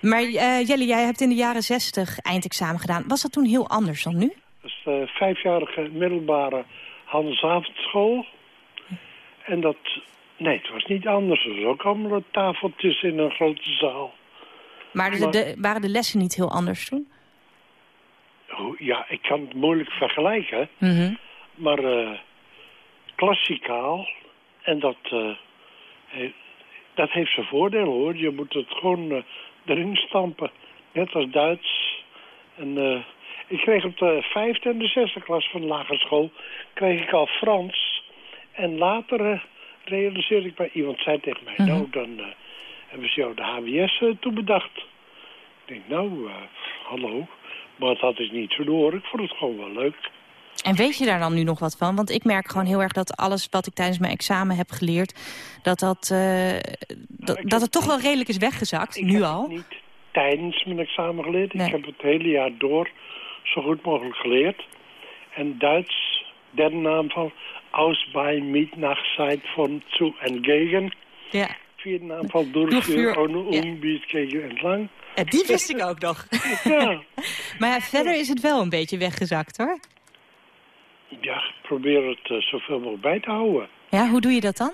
Speaker 3: Maar eh, Jelle, jij hebt in de jaren zestig eindexamen gedaan. Was dat toen heel anders dan nu?
Speaker 12: Dat is de vijfjarige middelbare handelsavondschool. En dat... Nee, het was niet anders. Het was ook allemaal tafeltjes in een grote zaal.
Speaker 3: Maar de,
Speaker 12: Maar-
Speaker 3: de- waren de lessen niet heel anders toen?
Speaker 12: Oh, Ja, ik kan het moeilijk vergelijken.
Speaker 3: Mhm.
Speaker 12: Maar eh, klassikaal. En dat, eh, he- dat heeft zijn voordeel hoor. Je moet het gewoon eh, erin stampen. Net als Duits. En ik kreeg op de vijfde en de zesde klas van de lagere school... kreeg ik al Frans. En later realiseerde ik bij iemand zei tegen mij...
Speaker 3: Mhm.
Speaker 12: nou, dan hebben ze jou de HBS eh, toe bedacht. Ik denk, nou, hallo. Maar dat is niet zo door. Ik vond het gewoon wel leuk.
Speaker 3: En weet je daar dan nu nog wat van? Want ik merk gewoon heel erg dat alles wat ik tijdens mijn examen heb geleerd... dat, dat, eh, dat, dat het toch wel redelijk is weggezakt, nu al.
Speaker 12: niet tijdens mijn examen geleerd.
Speaker 3: Nee.
Speaker 12: Ik heb het hele jaar door zo goed mogelijk geleerd. En Duits, derde naam van Aus bei Mitnachtzeit von zu entgegen.
Speaker 3: Ja.
Speaker 12: Vierde naam van Durchführ, ohne
Speaker 3: ja.
Speaker 12: Umbiet gegen entlang.
Speaker 3: Eh, die wist ik ook nog.
Speaker 12: Ja.
Speaker 3: Maar ja, verder is het wel een beetje weggezakt, hoor.
Speaker 12: Ja, probeer het eh, zoveel mogelijk bij te houden.
Speaker 3: Ja, hoe doe je dat dan?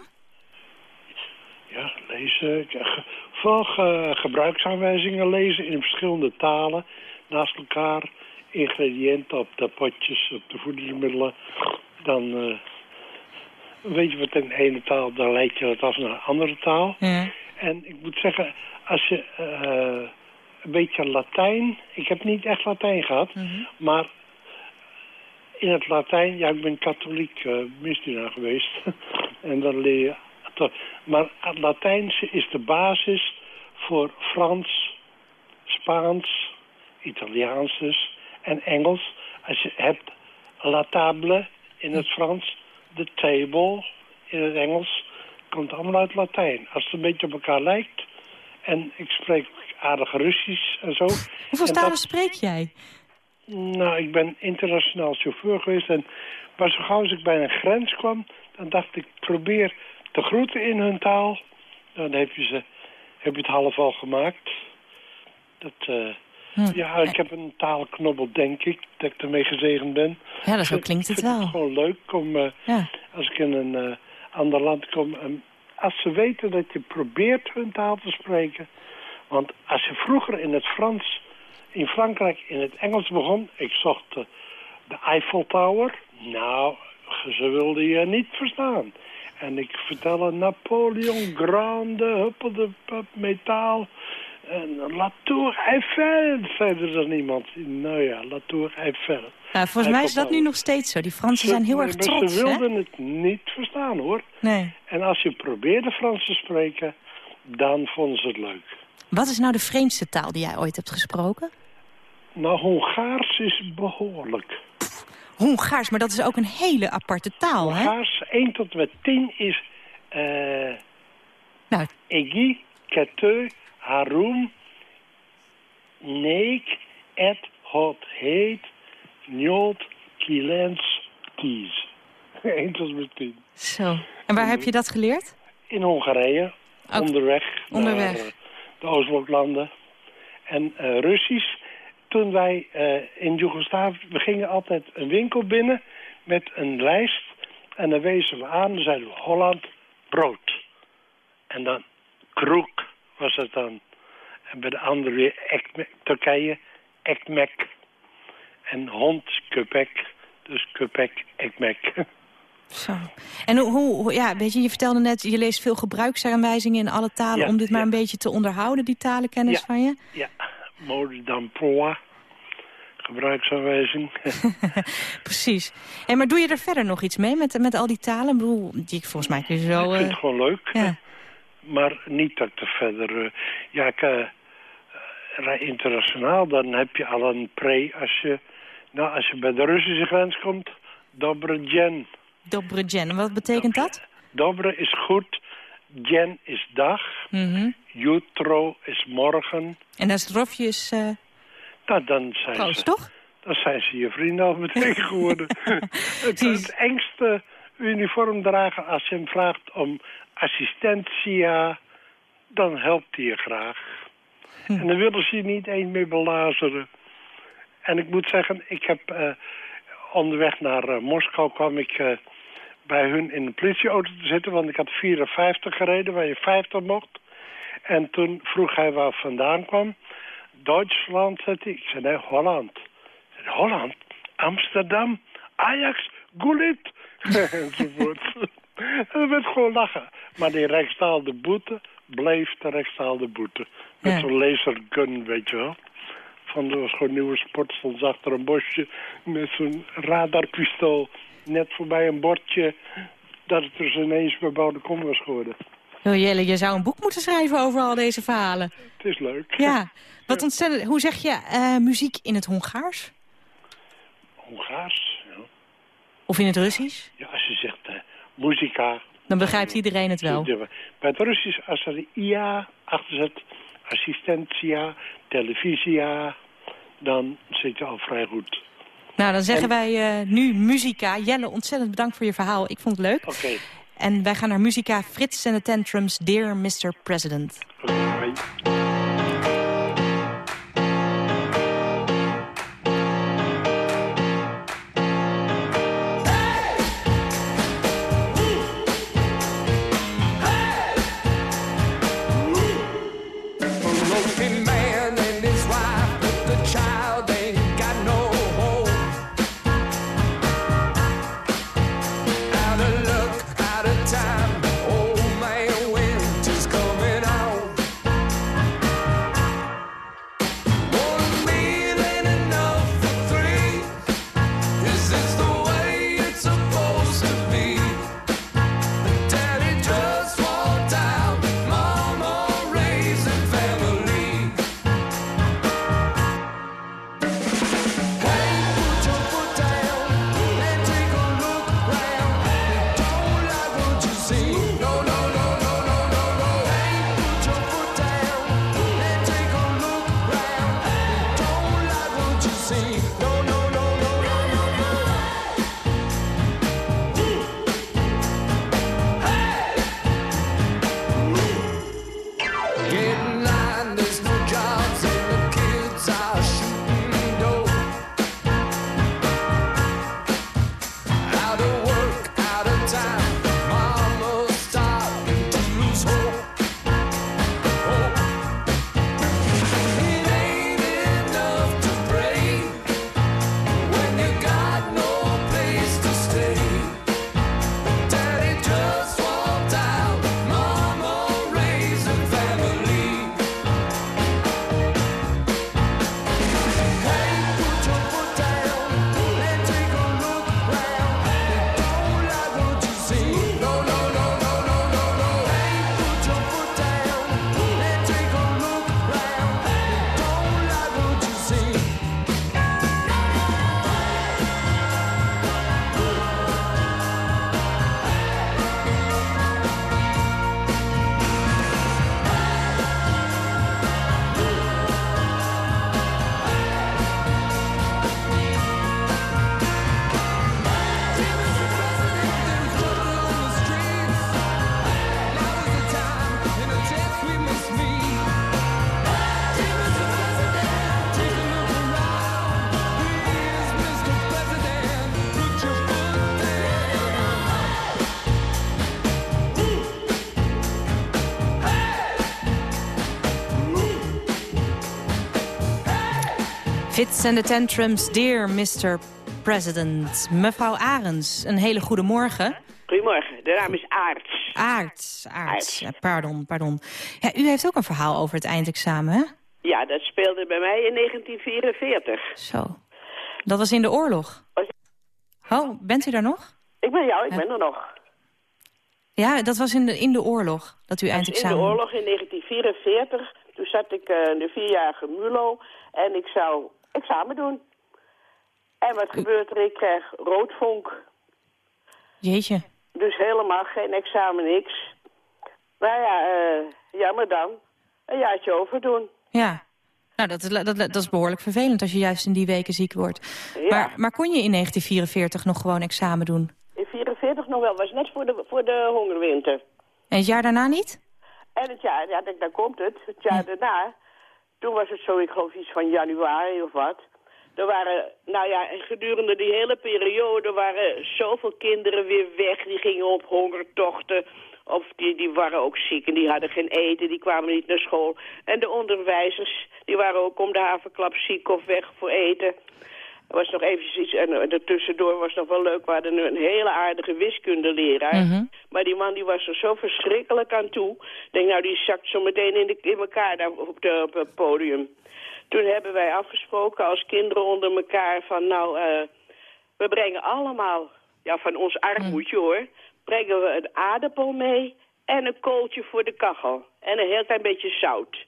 Speaker 12: Ja, lezen. Ge- Vooral ge- gebruiksaanwijzingen lezen in verschillende talen. Naast elkaar. Ingrediënten op de potjes, op de voedingsmiddelen. Dan eh, weet je wat in de ene taal, dan leid je dat af naar een andere taal.
Speaker 3: Ja.
Speaker 12: En ik moet zeggen, als je eh, een beetje Latijn... Ik heb niet echt Latijn gehad, maar in het Latijn... Ja, ik ben katholiek misdienaar geweest. en dan leer je... toch- Maar het Latijnse is de basis voor Frans, Spaans, Italiaans dus... En Engels, als je hebt la table in het Frans, de table in het Engels, komt allemaal uit Latijn. Als het een beetje op elkaar lijkt, en ik spreek aardig Russisch en zo.
Speaker 3: Hoeveel
Speaker 12: en
Speaker 3: talen
Speaker 12: dat-
Speaker 3: spreek jij?
Speaker 12: Nou, ik ben internationaal chauffeur geweest. En maar zo gauw als ik bij een grens kwam, dan dacht ik, probeer te groeten in hun taal. Dan heb je, ze, heb je het half al gemaakt. Dat, eh,
Speaker 3: Hm.
Speaker 12: Ja, ik heb een taalknobbel, denk ik, dat ik ermee gezegend ben.
Speaker 3: Ja, dat zo klinkt het
Speaker 12: vind
Speaker 3: wel.
Speaker 12: Het gewoon leuk om, eh,
Speaker 3: Ja.
Speaker 12: als ik in een eh, ander land kom... en als ze weten dat je probeert hun taal te spreken... Want als je vroeger in het Frans, in Frankrijk in het Engels begon... Ik zocht de, de Eiffel Tower. Nou, ze wilden je niet verstaan. En ik vertelde Napoleon Grande, huppelde pup, metaal... En La Tour Eiffel, zei er dan iemand. Nou ja, La Tour Eiffel.
Speaker 3: Nou, volgens mij is dat nu nog steeds zo. Die Fransen zijn heel
Speaker 12: Ze-
Speaker 3: erg trots,
Speaker 12: Ze
Speaker 3: hè?
Speaker 12: wilden het niet verstaan, hoor.
Speaker 3: Nee.
Speaker 12: En als je probeerde Frans te spreken, dan vonden ze het leuk.
Speaker 3: Wat is nou de vreemdste taal die jij ooit hebt gesproken?
Speaker 12: Nou, Hongaars is behoorlijk.
Speaker 3: Hongaars, maar dat is ook een hele aparte taal, hè?
Speaker 12: Hongaars 1 tot en met 10 is... eh
Speaker 3: Nou.
Speaker 12: Egi, Keteu, Harum, Neek, Et, Hot, Heet, Njot, Kilens, Kies. 1 tot en met 10.
Speaker 3: Zo. En waar heb je dat geleerd?
Speaker 12: In Hongarije,
Speaker 3: Ook
Speaker 12: onderweg.
Speaker 3: onderweg.
Speaker 12: Naar, de Oostbloklanden. En eh, Russisch. Toen wij eh, in Joegoslavië... We gingen altijd een winkel binnen met een lijst. En dan wezen we aan. Dan zeiden we Holland, brood. En dan kroek was het dan. En bij de andere weer ekmek, Turkije, ekmek. En hond, köpek. Dus köpek, ekmek.
Speaker 3: Zo. En hoe, hoe, ja, weet je, je vertelde net, je leest veel gebruiksaanwijzingen in alle talen...
Speaker 12: Ja,
Speaker 3: om dit maar
Speaker 12: ja.
Speaker 3: een beetje te onderhouden, die talenkennis
Speaker 12: Ja.
Speaker 3: van je.
Speaker 12: Ja, mode d'emploi. Gebruiksaanwijzing.
Speaker 3: Precies. En maar doe je er verder nog iets mee met, met al die talen? Ik bedoel, die, volgens mij kun je zo...
Speaker 12: ik vind
Speaker 3: eh,
Speaker 12: het gewoon leuk.
Speaker 3: ja.
Speaker 12: Maar niet dat ik er verder... eh, ja, ik eh, internationaal. Dan heb je al een pre als je... Nou, als je bij de Russische grens komt... Dobre djen.
Speaker 3: Dobre djen. Wat betekent dat?
Speaker 12: Dobre is goed. Djen is dag.
Speaker 3: Mhm.
Speaker 12: Jutro is morgen.
Speaker 3: En als het rofje is... eh,
Speaker 12: Nou, dan zijn ze...
Speaker 3: toch?
Speaker 12: Dan zijn ze je vrienden al meteen geworden. het, het engste uniform dragen als je hem vraagt om assistentia, dan helpt hij je graag. En dan willen ze je niet eens meer belazeren. En ik moet zeggen, ik heb eh, onderweg naar eh, Moskou kwam ik bij hun in een politieauto te zitten, want ik had 54 gereden, waar je 50 mocht. En toen vroeg hij waar vandaan kwam. Duitsland, zei hij. Ik zei, nee, Holland. Zei, Holland? Amsterdam? Ajax? Gullit? Enzovoort. en er werd gewoon lachen. Maar die rechtstaalde boete bleef de rechtstaalde boete. Met
Speaker 3: Ja.
Speaker 12: zo'n lasergun, weet je wel. Van, er was gewoon nieuwe sport, stond achter een bosje met zo'n radarpistool. Net voorbij een bordje dat het dus ineens bebouwde kom was geworden.
Speaker 3: Oh, Jelle, je zou een boek moeten schrijven over al deze verhalen.
Speaker 12: Het is leuk.
Speaker 3: Ja. Wat ontzettend... Hoe zeg je eh, muziek in het Hongaars?
Speaker 12: Hongaars, ja.
Speaker 3: Of in het Russisch?
Speaker 12: Ja, als je zegt eh muzika.
Speaker 3: Dan begrijpt iedereen het wel.
Speaker 12: Bij het Russisch, als er IA achter zit, assistentia, televisia, dan zit je al vrij goed.
Speaker 3: Nou, dan zeggen wij eh, nu muzika. Jelle, ontzettend bedankt voor je verhaal. Ik vond het leuk.
Speaker 12: Oké.
Speaker 3: En wij gaan naar muzika. Frits en de Tantrums, Dear Mr. President.
Speaker 13: And the
Speaker 3: tantrums, dear Mr. President. Mevrouw Arends, een hele goede morgen.
Speaker 14: Goedemorgen, de naam is Aarts.
Speaker 3: Aarts, Aarts. Pardon, pardon. Ja, u heeft ook een verhaal over het eindexamen, hè?
Speaker 14: Ja, dat speelde bij mij in 1944.
Speaker 3: Zo. Dat was in de oorlog. Oh, bent u daar nog?
Speaker 14: Ik ben jou, ik ben er nog.
Speaker 3: Ja, dat was in de, in de oorlog, dat u
Speaker 14: In
Speaker 3: eindexamen...
Speaker 14: de oorlog in 1944, toen zat ik eh, in de vierjarige MULO en ik zou examen doen. En wat gebeurt er? Ik krijg roodvonk.
Speaker 3: Jeetje.
Speaker 14: Dus helemaal geen examen, niks. Nou ja, eh, jammer dan. Een jaartje overdoen.
Speaker 3: Ja. Nou, dat is, dat, dat, is behoorlijk vervelend als je juist in die weken ziek wordt.
Speaker 14: Ja.
Speaker 3: Maar, maar kon je in 1944 nog gewoon examen doen?
Speaker 14: In 44 nog wel, was net voor de, voor de hongerwinter.
Speaker 3: En het jaar daarna niet?
Speaker 14: En het jaar, ja, daar komt het. Het jaar daarna, toen was het zo, ik geloof iets van januari of wat. Er waren, nou ja, gedurende die hele periode waren zoveel kinderen weer weg. Die gingen op hongertochten. Of die, die waren ook ziek en die hadden geen eten, die kwamen niet naar school. En de onderwijzers, die waren ook om de havenklap ziek of weg voor eten. Was nog eventjes iets, en eh, ertussendoor was nog wel leuk, we hadden een hele aardige wiskundeleraar.
Speaker 3: Mhm.
Speaker 14: Maar die man die was er zo verschrikkelijk aan toe. Ik denk, nou, die zakt zo meteen in, de, in elkaar daar op, de, op het podium. Toen hebben wij afgesproken als kinderen onder elkaar van, nou, eh, we brengen allemaal, ja, van ons armoedje hoor, brengen we een aardappel mee en een kooltje voor de kachel. En een heel klein beetje zout.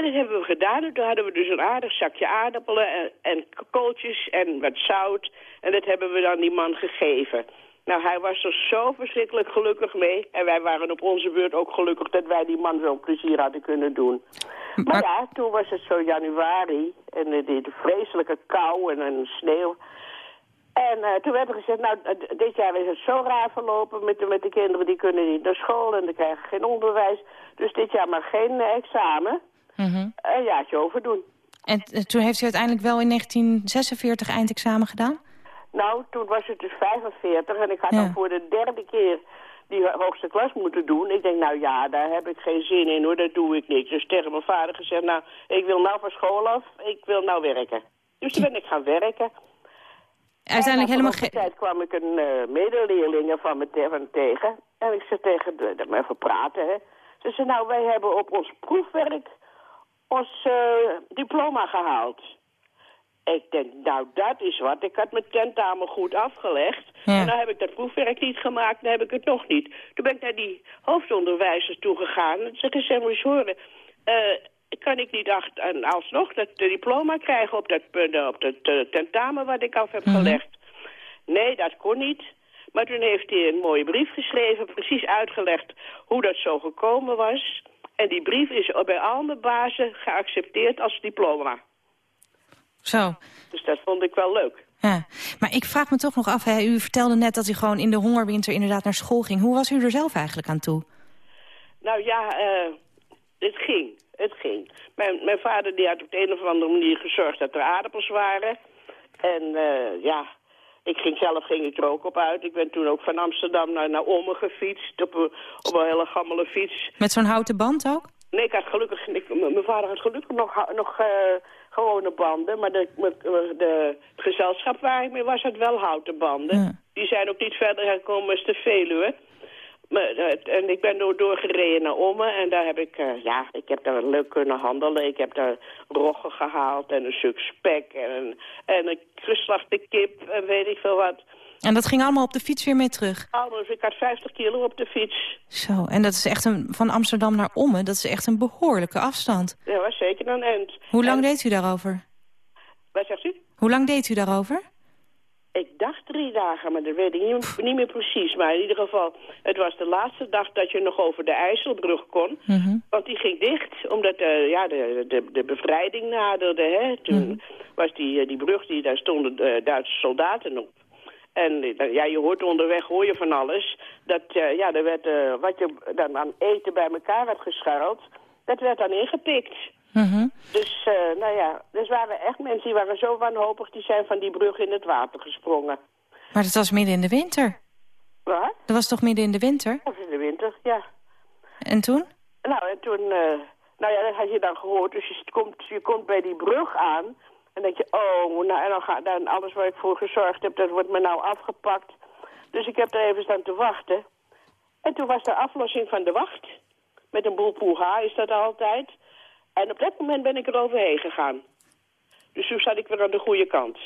Speaker 14: En dat hebben we gedaan. En toen hadden we dus een aardig zakje aardappelen en, en kooltjes en wat zout. En dat hebben we dan die man gegeven. Nou, hij was er zo verschrikkelijk gelukkig mee. En wij waren op onze beurt ook gelukkig dat wij die man zo'n plezier hadden kunnen doen. Maar, ja, toen was het zo januari. En eh, die, de vreselijke kou en, en sneeuw. En eh, toen hebben we gezegd, nou, eh, dit jaar is het zo raar verlopen met de, met de kinderen. Die kunnen niet naar school en die krijgen geen onderwijs. Dus dit jaar maar geen eh, examen.
Speaker 3: Mhm.
Speaker 14: Een jaartje overdoen.
Speaker 3: En eh, toen heeft u uiteindelijk wel in 1946 eindexamen gedaan?
Speaker 14: Nou, toen was het dus 45 en ik had
Speaker 3: Ja.
Speaker 14: dan voor de derde keer die hoogste klas moeten doen. Ik denk, nou ja, daar heb ik geen zin in hoor, dat doe ik niet. Dus tegen mijn vader gezegd, nou, ik wil nou van school af, ik wil nou werken. Dus toen ben ik gaan werken.
Speaker 3: Uiteindelijk helemaal
Speaker 14: geen... tijd kwam ik een eh medeleerlinge van me te- van tegen. En ik zei tegen de, de, even praten, hè. Ze zei, nou, wij hebben op ons proefwerk ons eh, diploma gehaald. Ik denk, nou, dat is wat. Ik had mijn tentamen goed afgelegd. En dan heb ik dat proefwerk niet gemaakt, dan heb ik het nog niet. Toen ben ik naar die hoofdonderwijzers toegegaan. En ze zei, moet je eens horen, eh, kan ik niet acht, en alsnog dat diploma krijgen op dat, punt, op dat eh, tentamen wat ik af heb gelegd? Nee, dat kon niet. Maar toen heeft hij een mooie brief geschreven, precies uitgelegd hoe dat zo gekomen was. En die brief is bij al mijn bazen geaccepteerd als diploma.
Speaker 3: Zo.
Speaker 14: Dus dat vond ik wel leuk.
Speaker 3: Ja. Maar ik vraag me toch nog af, hè, u vertelde net dat u gewoon in de hongerwinter inderdaad naar school ging. Hoe was u er zelf eigenlijk aan toe?
Speaker 14: Nou ja, eh, het ging. Het ging. Mijn, mijn vader die had op de een of andere manier gezorgd dat er aardappels waren. En eh, ja, ik ging zelf ging ik er ook op uit. Ik ben toen ook van Amsterdam naar, naar Ommen gefietst. Op een, op een hele gammele fiets.
Speaker 3: Met zo'n houten band ook?
Speaker 14: Nee, ik had gelukkig, ik, mijn vader had gelukkig nog, nog eh, gewone banden. Maar de, m- de, het gezelschap waar ik mee was, had wel houten banden. Die zijn ook niet verder gekomen als de Veluwe. Maar, eh, en ik ben door, doorgereden naar Ommen en daar heb ik, eh, ja, ik heb daar leuk kunnen handelen. Ik heb daar roggen gehaald en een stuk spek en een, en een geslachte kip en weet ik veel wat.
Speaker 3: En dat ging allemaal op de fiets weer mee terug?
Speaker 14: Alles, ik had 50 kilo op de fiets.
Speaker 3: Zo, en dat is echt een, van Amsterdam naar Ommen, dat is echt een behoorlijke afstand.
Speaker 14: Was zeker een end.
Speaker 3: Hoe lang
Speaker 14: En-
Speaker 3: deed u daarover?
Speaker 14: Wat zegt u?
Speaker 3: Hoe lang deed u daarover?
Speaker 14: Ik dacht drie dagen, maar dat weet ik niet, niet meer precies. Maar in ieder geval, het was de laatste dag dat je nog over de IJsselbrug kon. Want die ging dicht, omdat eh, ja, de, de, de bevrijding naderde. Hè. Toen was die, eh, die brug, die, daar stonden eh, Duitse soldaten op. En eh, ja, je hoort onderweg, hoor je van alles. Dat ja, er werd, eh, wat je dan aan eten bij elkaar werd gescharreld, dat werd dan ingepikt. Dus, eh, nou ja, dus waren echt mensen die waren zo wanhopig, die zijn van die brug in het water gesprongen.
Speaker 3: Maar dat was midden in de winter.
Speaker 14: Wat?
Speaker 3: Dat was toch midden in de winter?
Speaker 14: Of in de winter, ja.
Speaker 3: En toen?
Speaker 14: Nou, en toen, eh, nou ja, dat had je dan gehoord. Dus je komt, je komt bij die brug aan. En dan denk je, oh, nou, en dan, ga, dan alles waar ik voor gezorgd heb, dat wordt me nou afgepakt. Dus ik heb daar even staan te wachten. En toen was de aflossing van de wacht. Met een boel poeha is dat altijd. En op dat moment ben ik er overheen gegaan. Dus toen zat ik weer aan de goede kant.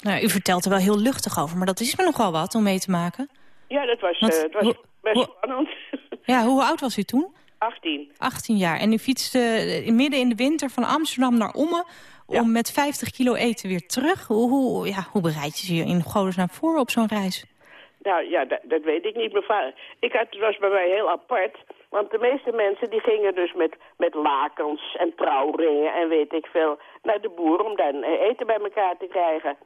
Speaker 3: Nou, u vertelt er wel heel luchtig over, maar dat is me nogal wat om mee te maken.
Speaker 14: Ja, dat was,
Speaker 3: Want
Speaker 14: eh, het was
Speaker 3: hoe-
Speaker 14: best
Speaker 3: hoe-
Speaker 14: spannend.
Speaker 3: Ja, hoe oud was u toen?
Speaker 14: 18.
Speaker 3: 18 jaar. En u fietste eh, midden in de winter van Amsterdam naar Ommen... om met 50 kilo eten weer terug. Hoe, hoe, ja, hoe bereid je je in godesnaam voor op zo'n reis?
Speaker 14: Nou ja, dat, dat weet ik niet. Mijn vader, ik had, het was bij mij heel apart. Want de meeste mensen die gingen dus met, met lakens en trouwringen en weet ik veel... naar de boer om dan eh, eten bij elkaar te krijgen.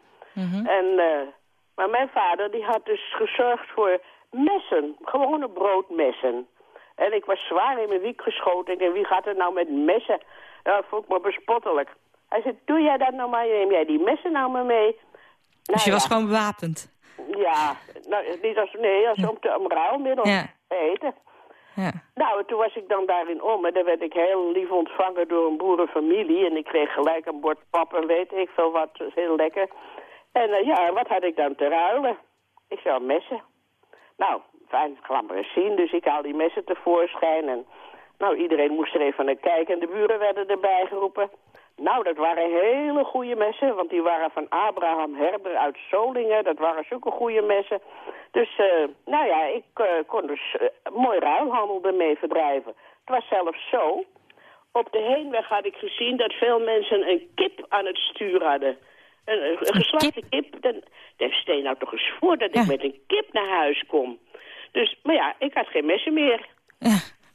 Speaker 14: En, eh, maar mijn vader die had dus gezorgd voor messen. Gewone broodmessen. En ik was zwaar in mijn wiek geschoten. Ik denk, wie gaat er nou met messen? Ja, dat vond ik maar bespottelijk. Hij zei, doe jij dat nou maar, neem jij die messen nou maar mee?
Speaker 3: dus je
Speaker 14: Nou
Speaker 3: was
Speaker 14: ja.
Speaker 3: gewoon bewapend?
Speaker 14: Ja, nou, niet als, nee, als om te om ruilmiddel
Speaker 3: Ja.
Speaker 14: te eten.
Speaker 3: Ja.
Speaker 14: Nou, toen was ik dan daarin om en dan werd ik heel lief ontvangen door een boerenfamilie. En ik kreeg gelijk een bord pap en weet ik veel wat, dat is heel lekker. En eh, ja, wat had ik dan te ruilen? Ik zou messen. Nou, fijn, ga maar eens zien. Dus ik haal die messen tevoorschijn en nou, iedereen moest er even naar kijken. En de buren werden erbij geroepen. Nou, dat waren hele goede messen, want die waren van Abraham Herder uit Solingen. Dat waren zulke goede messen. Dus, eh, nou ja, ik eh, kon dus eh, mooi ruilhandel ermee verdrijven. Het was zelfs zo. Op de heenweg had ik gezien dat veel mensen een kip aan het stuur hadden. Een, een, een geslachte kip. Dan, dan stel je nou toch eens voor dat ik met een kip naar huis kom. Dus, maar ja, ik had geen messen meer.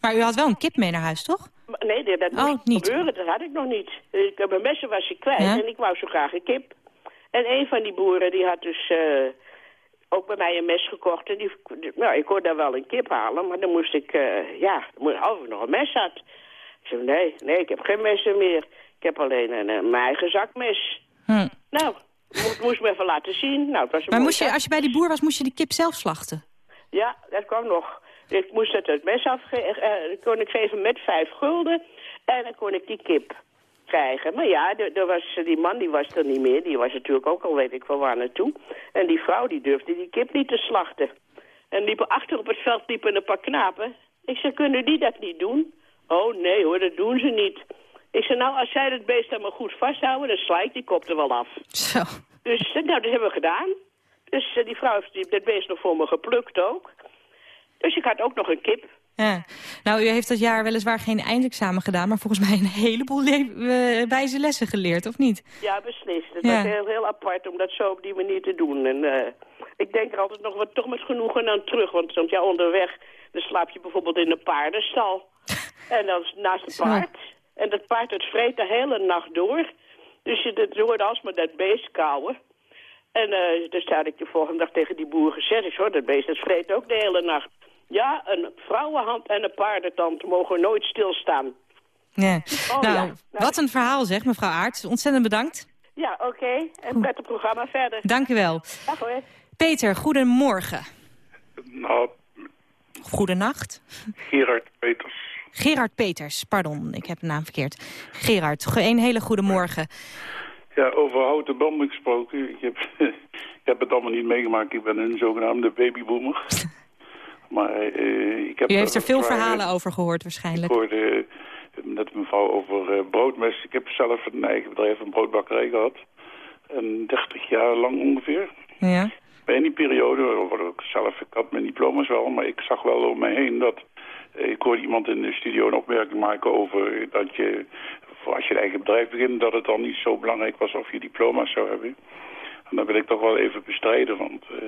Speaker 3: Maar u had wel een kip mee naar huis, toch?
Speaker 14: Nee, dat,
Speaker 3: Oh,
Speaker 14: moest
Speaker 3: niet.
Speaker 14: gebeuren, dat had ik nog niet. Ik, mijn messen was ik kwijt
Speaker 3: Ja?
Speaker 14: en ik wou zo graag een kip. En een van die boeren die had dus eh, ook bij mij een mes gekocht. En die, nou, ik kon daar wel een kip halen, maar dan moest ik, eh, ja, moest, of ik nog een mes had. Ik zei, nee, nee, ik heb geen messen meer. Ik heb alleen een, eh, mijn eigen zakmes.
Speaker 3: Hm.
Speaker 14: Nou, moest, moest me even laten zien. Nou, het was een
Speaker 3: Maar moest je, als je bij die boer was, moest je die kip zelf slachten?
Speaker 14: ja, dat kwam nog. Ik moest het, het mes afgeven, eh, kon ik geven met vijf gulden. En dan kon ik die kip krijgen. Maar ja, er, er was, die man die was er niet meer. Die was natuurlijk ook al weet ik wel waar naartoe. En die vrouw die durfde die kip niet te slachten. En liepen achter op het veld liepen een paar knapen. Ik zei, kunnen die dat niet doen? Oh nee hoor, dat doen ze niet. Ik zei, nou als zij het beest dan maar goed vasthouden, dan sla ik die kop er wel af.
Speaker 3: Zo.
Speaker 14: Dus eh, nou, dat hebben we gedaan. Dus eh, die vrouw heeft die- dat beest nog voor me geplukt ook. Dus ik had ook nog een kip.
Speaker 3: Ja. Nou, u heeft dat jaar weliswaar geen eindexamen gedaan... maar volgens mij een heleboel le- eh, wijze lessen geleerd, of niet?
Speaker 14: Ja, beslist. Het
Speaker 3: Ja.
Speaker 14: was heel, heel apart om dat zo op die manier te doen. En eh, ik denk er altijd nog wat toch met genoegen aan terug. Want, want ja, onderweg dan slaap je bijvoorbeeld in een paardenstal. en dan is naast het paard. En dat paard het vreet de hele nacht door. Dus je, dat, hoort alsmaar dat beest kauwen. En eh dus daar had ik de volgende dag tegen die boer gezegd. Zo, dat beest dat vreet ook de hele nacht. Ja, een vrouwenhand en een paardentand mogen nooit stilstaan.
Speaker 3: Ja.
Speaker 14: Oh,
Speaker 3: nou,
Speaker 14: ja.
Speaker 3: wat een verhaal zeg, mevrouw Aert. Ontzettend bedankt.
Speaker 14: Ja, oké. En prettig programma verder.
Speaker 3: Dank u wel.
Speaker 14: Dag hoor.
Speaker 3: Peter, goedemorgen.
Speaker 15: Nou,
Speaker 3: Goedenacht.
Speaker 15: Gerard Peters.
Speaker 3: Gerard Peters, pardon, ik heb de naam verkeerd. Gerard, ge- een hele goede morgen.
Speaker 15: Ja, over houten banden gesproken. Ik heb, ik heb het allemaal niet meegemaakt. Ik ben een zogenaamde babyboomer. maar eh, ik heb...
Speaker 3: U heeft er veel verhalen over gehoord waarschijnlijk.
Speaker 15: Ik hoorde eh, net een mevrouw over eh, broodmes. Ik heb zelf een eigen bedrijf, een broodbakkerij gehad. En 30 jaar lang ongeveer.
Speaker 3: Ja.
Speaker 15: In die periode, ik zelf, ik had mijn diploma's wel, maar ik zag wel om mij heen dat... eh, Ik hoorde iemand in de studio een opmerking maken over dat je, als je een eigen bedrijf begint, dat het dan niet zo belangrijk was of je diploma's zou hebben. En dat wil ik toch wel even bestrijden, want eh,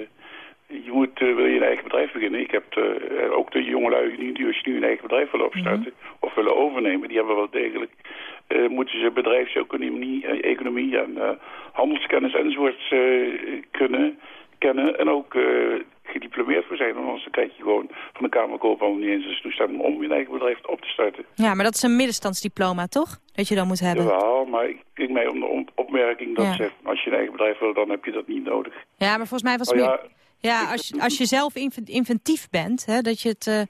Speaker 15: je moet, eh, wil je een eigen bedrijf beginnen. Ik heb eh, ook de jongelui die, die als je nu een eigen bedrijf willen opstarten of willen overnemen, die hebben wel degelijk, eh, moeten ze bedrijfseconomie economie en handelskennis enzovoorts kunnen kennen en ook gediplomeerd voor zijn. Want anders krijg je gewoon van de Kamer Koophandel niet eens eens toestemming om je eigen bedrijf op te starten.
Speaker 3: Ja, maar dat is een middenstandsdiploma, toch? Dat je dan moet hebben.
Speaker 15: Jawel, maar ik ging mij om de opmerking dat
Speaker 3: Ja.
Speaker 15: ze, als je een eigen bedrijf wil, dan heb je dat niet nodig.
Speaker 3: Ja, maar volgens mij was het
Speaker 15: Oh,
Speaker 3: meer...
Speaker 15: ja,
Speaker 3: Ja, als, je- als je zelf inven- inventief bent, hè, dat je het... eh,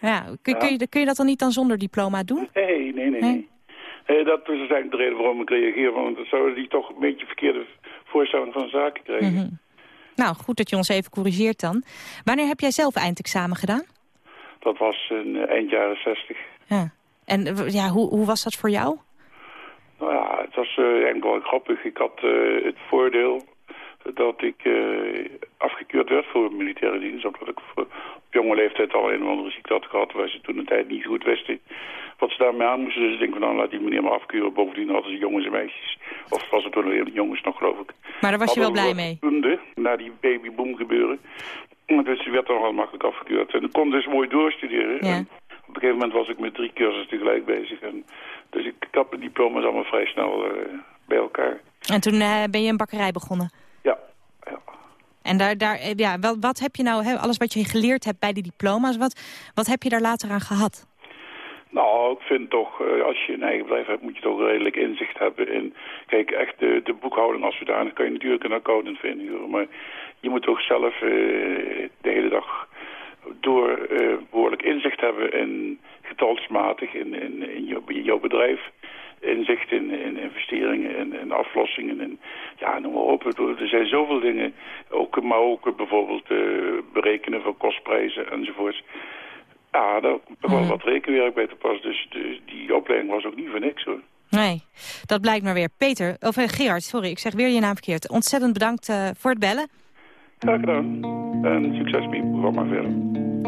Speaker 3: ja, kun,
Speaker 15: Ja.
Speaker 3: Kun, je, kun je dat dan niet dan zonder diploma doen?
Speaker 15: Nee, nee, nee. nee. Eh, dat is eigenlijk de reden waarom ik reageer. Want dan zouden die toch een beetje verkeerde voorstelling van zaken krijgen.
Speaker 3: Mhm. Nou, goed dat je ons even corrigeert dan. Wanneer heb jij zelf eindexamen gedaan?
Speaker 15: Dat was in eh, eind jaren 60.
Speaker 3: Ja. En ja, hoe, hoe was dat voor jou?
Speaker 15: Nou ja, het was eh, eigenlijk wel grappig. Ik had het voordeel dat ik eh, afgekeurd werd voor militaire dienst. Omdat ik voor- op jonge leeftijd al een of andere ziekte had gehad... waar ze toen de tijd niet goed wisten wat ze daarmee aan moesten. Dus ik denk van nou, laat die meneer maar afkeuren. Bovendien hadden ze jongens en meisjes. Of was het toen alleen jongens nog, geloof ik.
Speaker 3: Maar daar was je wel blij mee?
Speaker 15: Na die babyboom gebeuren. Dus die werd dan wel makkelijk afgekeurd. En ik kon dus mooi doorstuderen.
Speaker 3: Ja.
Speaker 15: Op een gegeven moment was ik met drie cursussen tegelijk bezig. En dus ik, ik had mijn diploma's allemaal vrij snel eh, bij elkaar.
Speaker 3: En toen eh, ben je een bakkerij begonnen?
Speaker 15: Ja.
Speaker 3: En daar, daar, eh, ja, wat, wat heb je nou, hè, alles wat je geleerd hebt bij die diploma's, wat, wat heb je daar later aan gehad?
Speaker 15: Nou, ik vind toch, eh, als je een eigen bedrijf hebt, moet je toch redelijk inzicht hebben in... Kijk, echt de, de boekhouding als zodanig kan je natuurlijk een accountant inhuren. Maar je moet toch zelf eh, de hele dag door eh, behoorlijk inzicht hebben in getalsmatig in, in, in, in jouw bedrijf. Inzicht in, in investeringen en in, aflossingen. En, ja, noem maar op. Er zijn zoveel dingen. Ook, maar ook bijvoorbeeld eh, berekenen van kostprijzen enzovoorts. Ja, daar komt wel wat rekenwerk bij te pas. Dus de, die opleiding was ook niet voor niks hoor.
Speaker 3: Nee, dat blijkt maar weer. Peter, of eh, Gerard, sorry, ik zeg weer je naam verkeerd. Ontzettend bedankt eh, voor het bellen.
Speaker 15: Graag gedaan. En succes met je programma verder.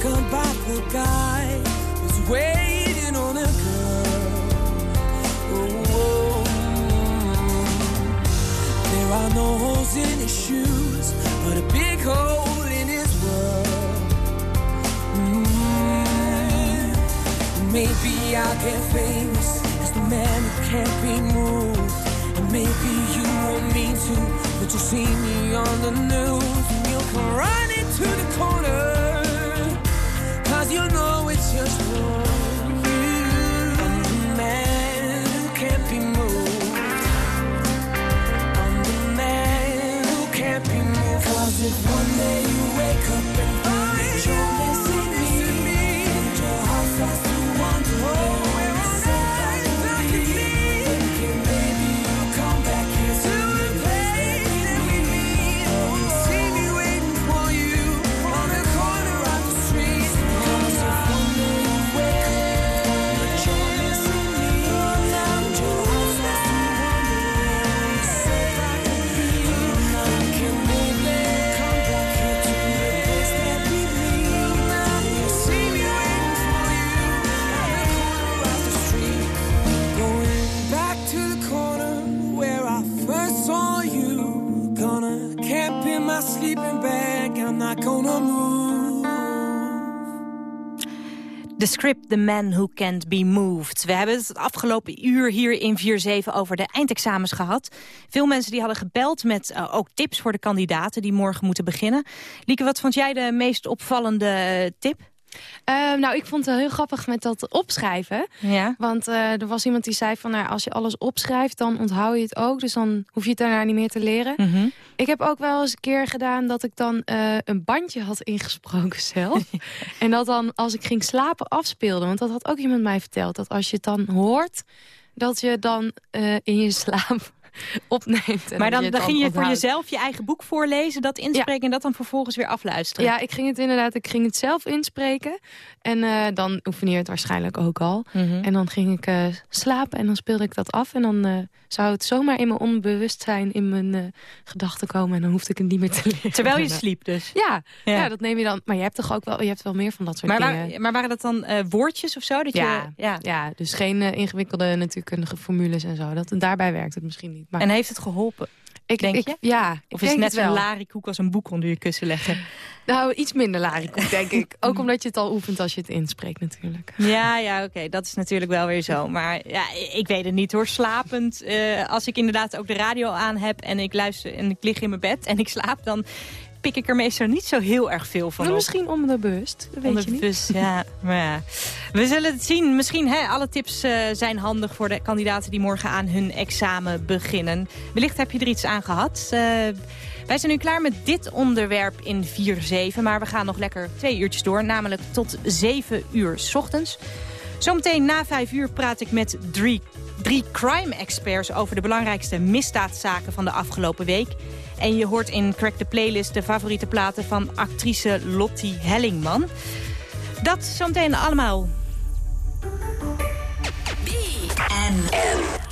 Speaker 7: talk about the guy who's waiting on a girl. Oh, there are no holes in his shoes, but a big hole in his world. Mm. Maybe I'll get famous as the man who can't be moved. And maybe you won't mean to, but you'll see me on the news. And you'll come running to the corner. You know it's just for you. I'm the man who can't be moved. I'm the man who can't be moved. Cause if one day you wake up The
Speaker 3: script The Man Who Can't Be Moved. We hebben het afgelopen uur hier in 4-7 over de eindexamens gehad. Veel mensen die hadden gebeld met uh, ook tips voor de kandidaten... die morgen moeten beginnen. Lieke, wat vond jij de meest opvallende uh, tip?
Speaker 11: Uh, nou, ik vond het heel grappig met dat opschrijven.
Speaker 3: Ja.
Speaker 11: Want uh, er was iemand die zei van... Nou, als je alles opschrijft, dan onthoud je het ook. Dus dan hoef je het daarna niet meer te leren.
Speaker 3: Mm -hmm.
Speaker 11: Ik heb ook wel eens een keer gedaan dat ik dan uh, een bandje had ingesproken zelf. en dat dan, als ik ging slapen, afspeelde. Want dat had ook iemand mij verteld. Dat als je het dan hoort, dat je dan in je slaap opneemt.
Speaker 3: maar dan, dan ging je onthoudt. voor jezelf je eigen boek voorlezen, dat inspreken ja. en dat dan vervolgens weer afluisteren.
Speaker 11: Ja, ik ging het inderdaad, ik ging het zelf inspreken. En uh, dan oefende je het waarschijnlijk ook al.
Speaker 3: Mhm.
Speaker 11: Mm -hmm. En dan ging ik uh, slapen en dan speelde ik dat af. En dan uh, zou het zomaar in mijn onbewustzijn in mijn gedachten komen. En dan hoefde ik het niet meer te leren.
Speaker 3: Terwijl je sliep dus?
Speaker 11: Ja, ja, ja. dat neem je dan. Maar je hebt toch ook wel, je hebt wel meer van dat soort
Speaker 3: maar
Speaker 11: dingen.
Speaker 3: Waar, maar waren dat dan woordjes of zo? Dat
Speaker 11: ja,
Speaker 3: je, ja.
Speaker 11: ja, dus geen ingewikkelde natuurkundige formules en zo. Dat, daarbij werkt het misschien niet. Maar...
Speaker 3: En heeft het geholpen?
Speaker 11: Ik,
Speaker 3: denk
Speaker 11: ik,
Speaker 3: je?
Speaker 11: Ja,
Speaker 3: of is het net zo'n larikoek als een boek onder je kussen leggen?
Speaker 11: Nou, iets minder larikoek, denk ik. Ook omdat je het al oefent als je het inspreekt natuurlijk.
Speaker 3: Ja, ja, oké. Okay. Dat is natuurlijk wel weer zo. Maar ja, ik weet het niet hoor. Slapend. Uh, als ik inderdaad ook de radio aan heb en ik luister en ik lig in mijn bed en ik slaap, dan pik ik er meestal niet zo heel erg veel van op.
Speaker 11: Misschien onderbewust, dat weet
Speaker 3: onderbewust,
Speaker 11: je niet.
Speaker 3: ja. Maar ja. We zullen het zien. Misschien hè, alle tips uh, zijn handig voor de kandidaten die morgen aan hun examen beginnen. Wellicht heb je er iets aan gehad. Uh, wij zijn nu klaar met dit onderwerp in 4-7. Maar we gaan nog lekker twee uurtjes door. Namelijk tot 7 uur s ochtends. Zometeen na 5 uur praat ik met drie, drie crime-experts... over de belangrijkste misdaadzaken van de afgelopen week. En je hoort in Crack the Playlist de favoriete platen van actrice Lottie Hellingman. Dat zometeen allemaal.
Speaker 16: BNN.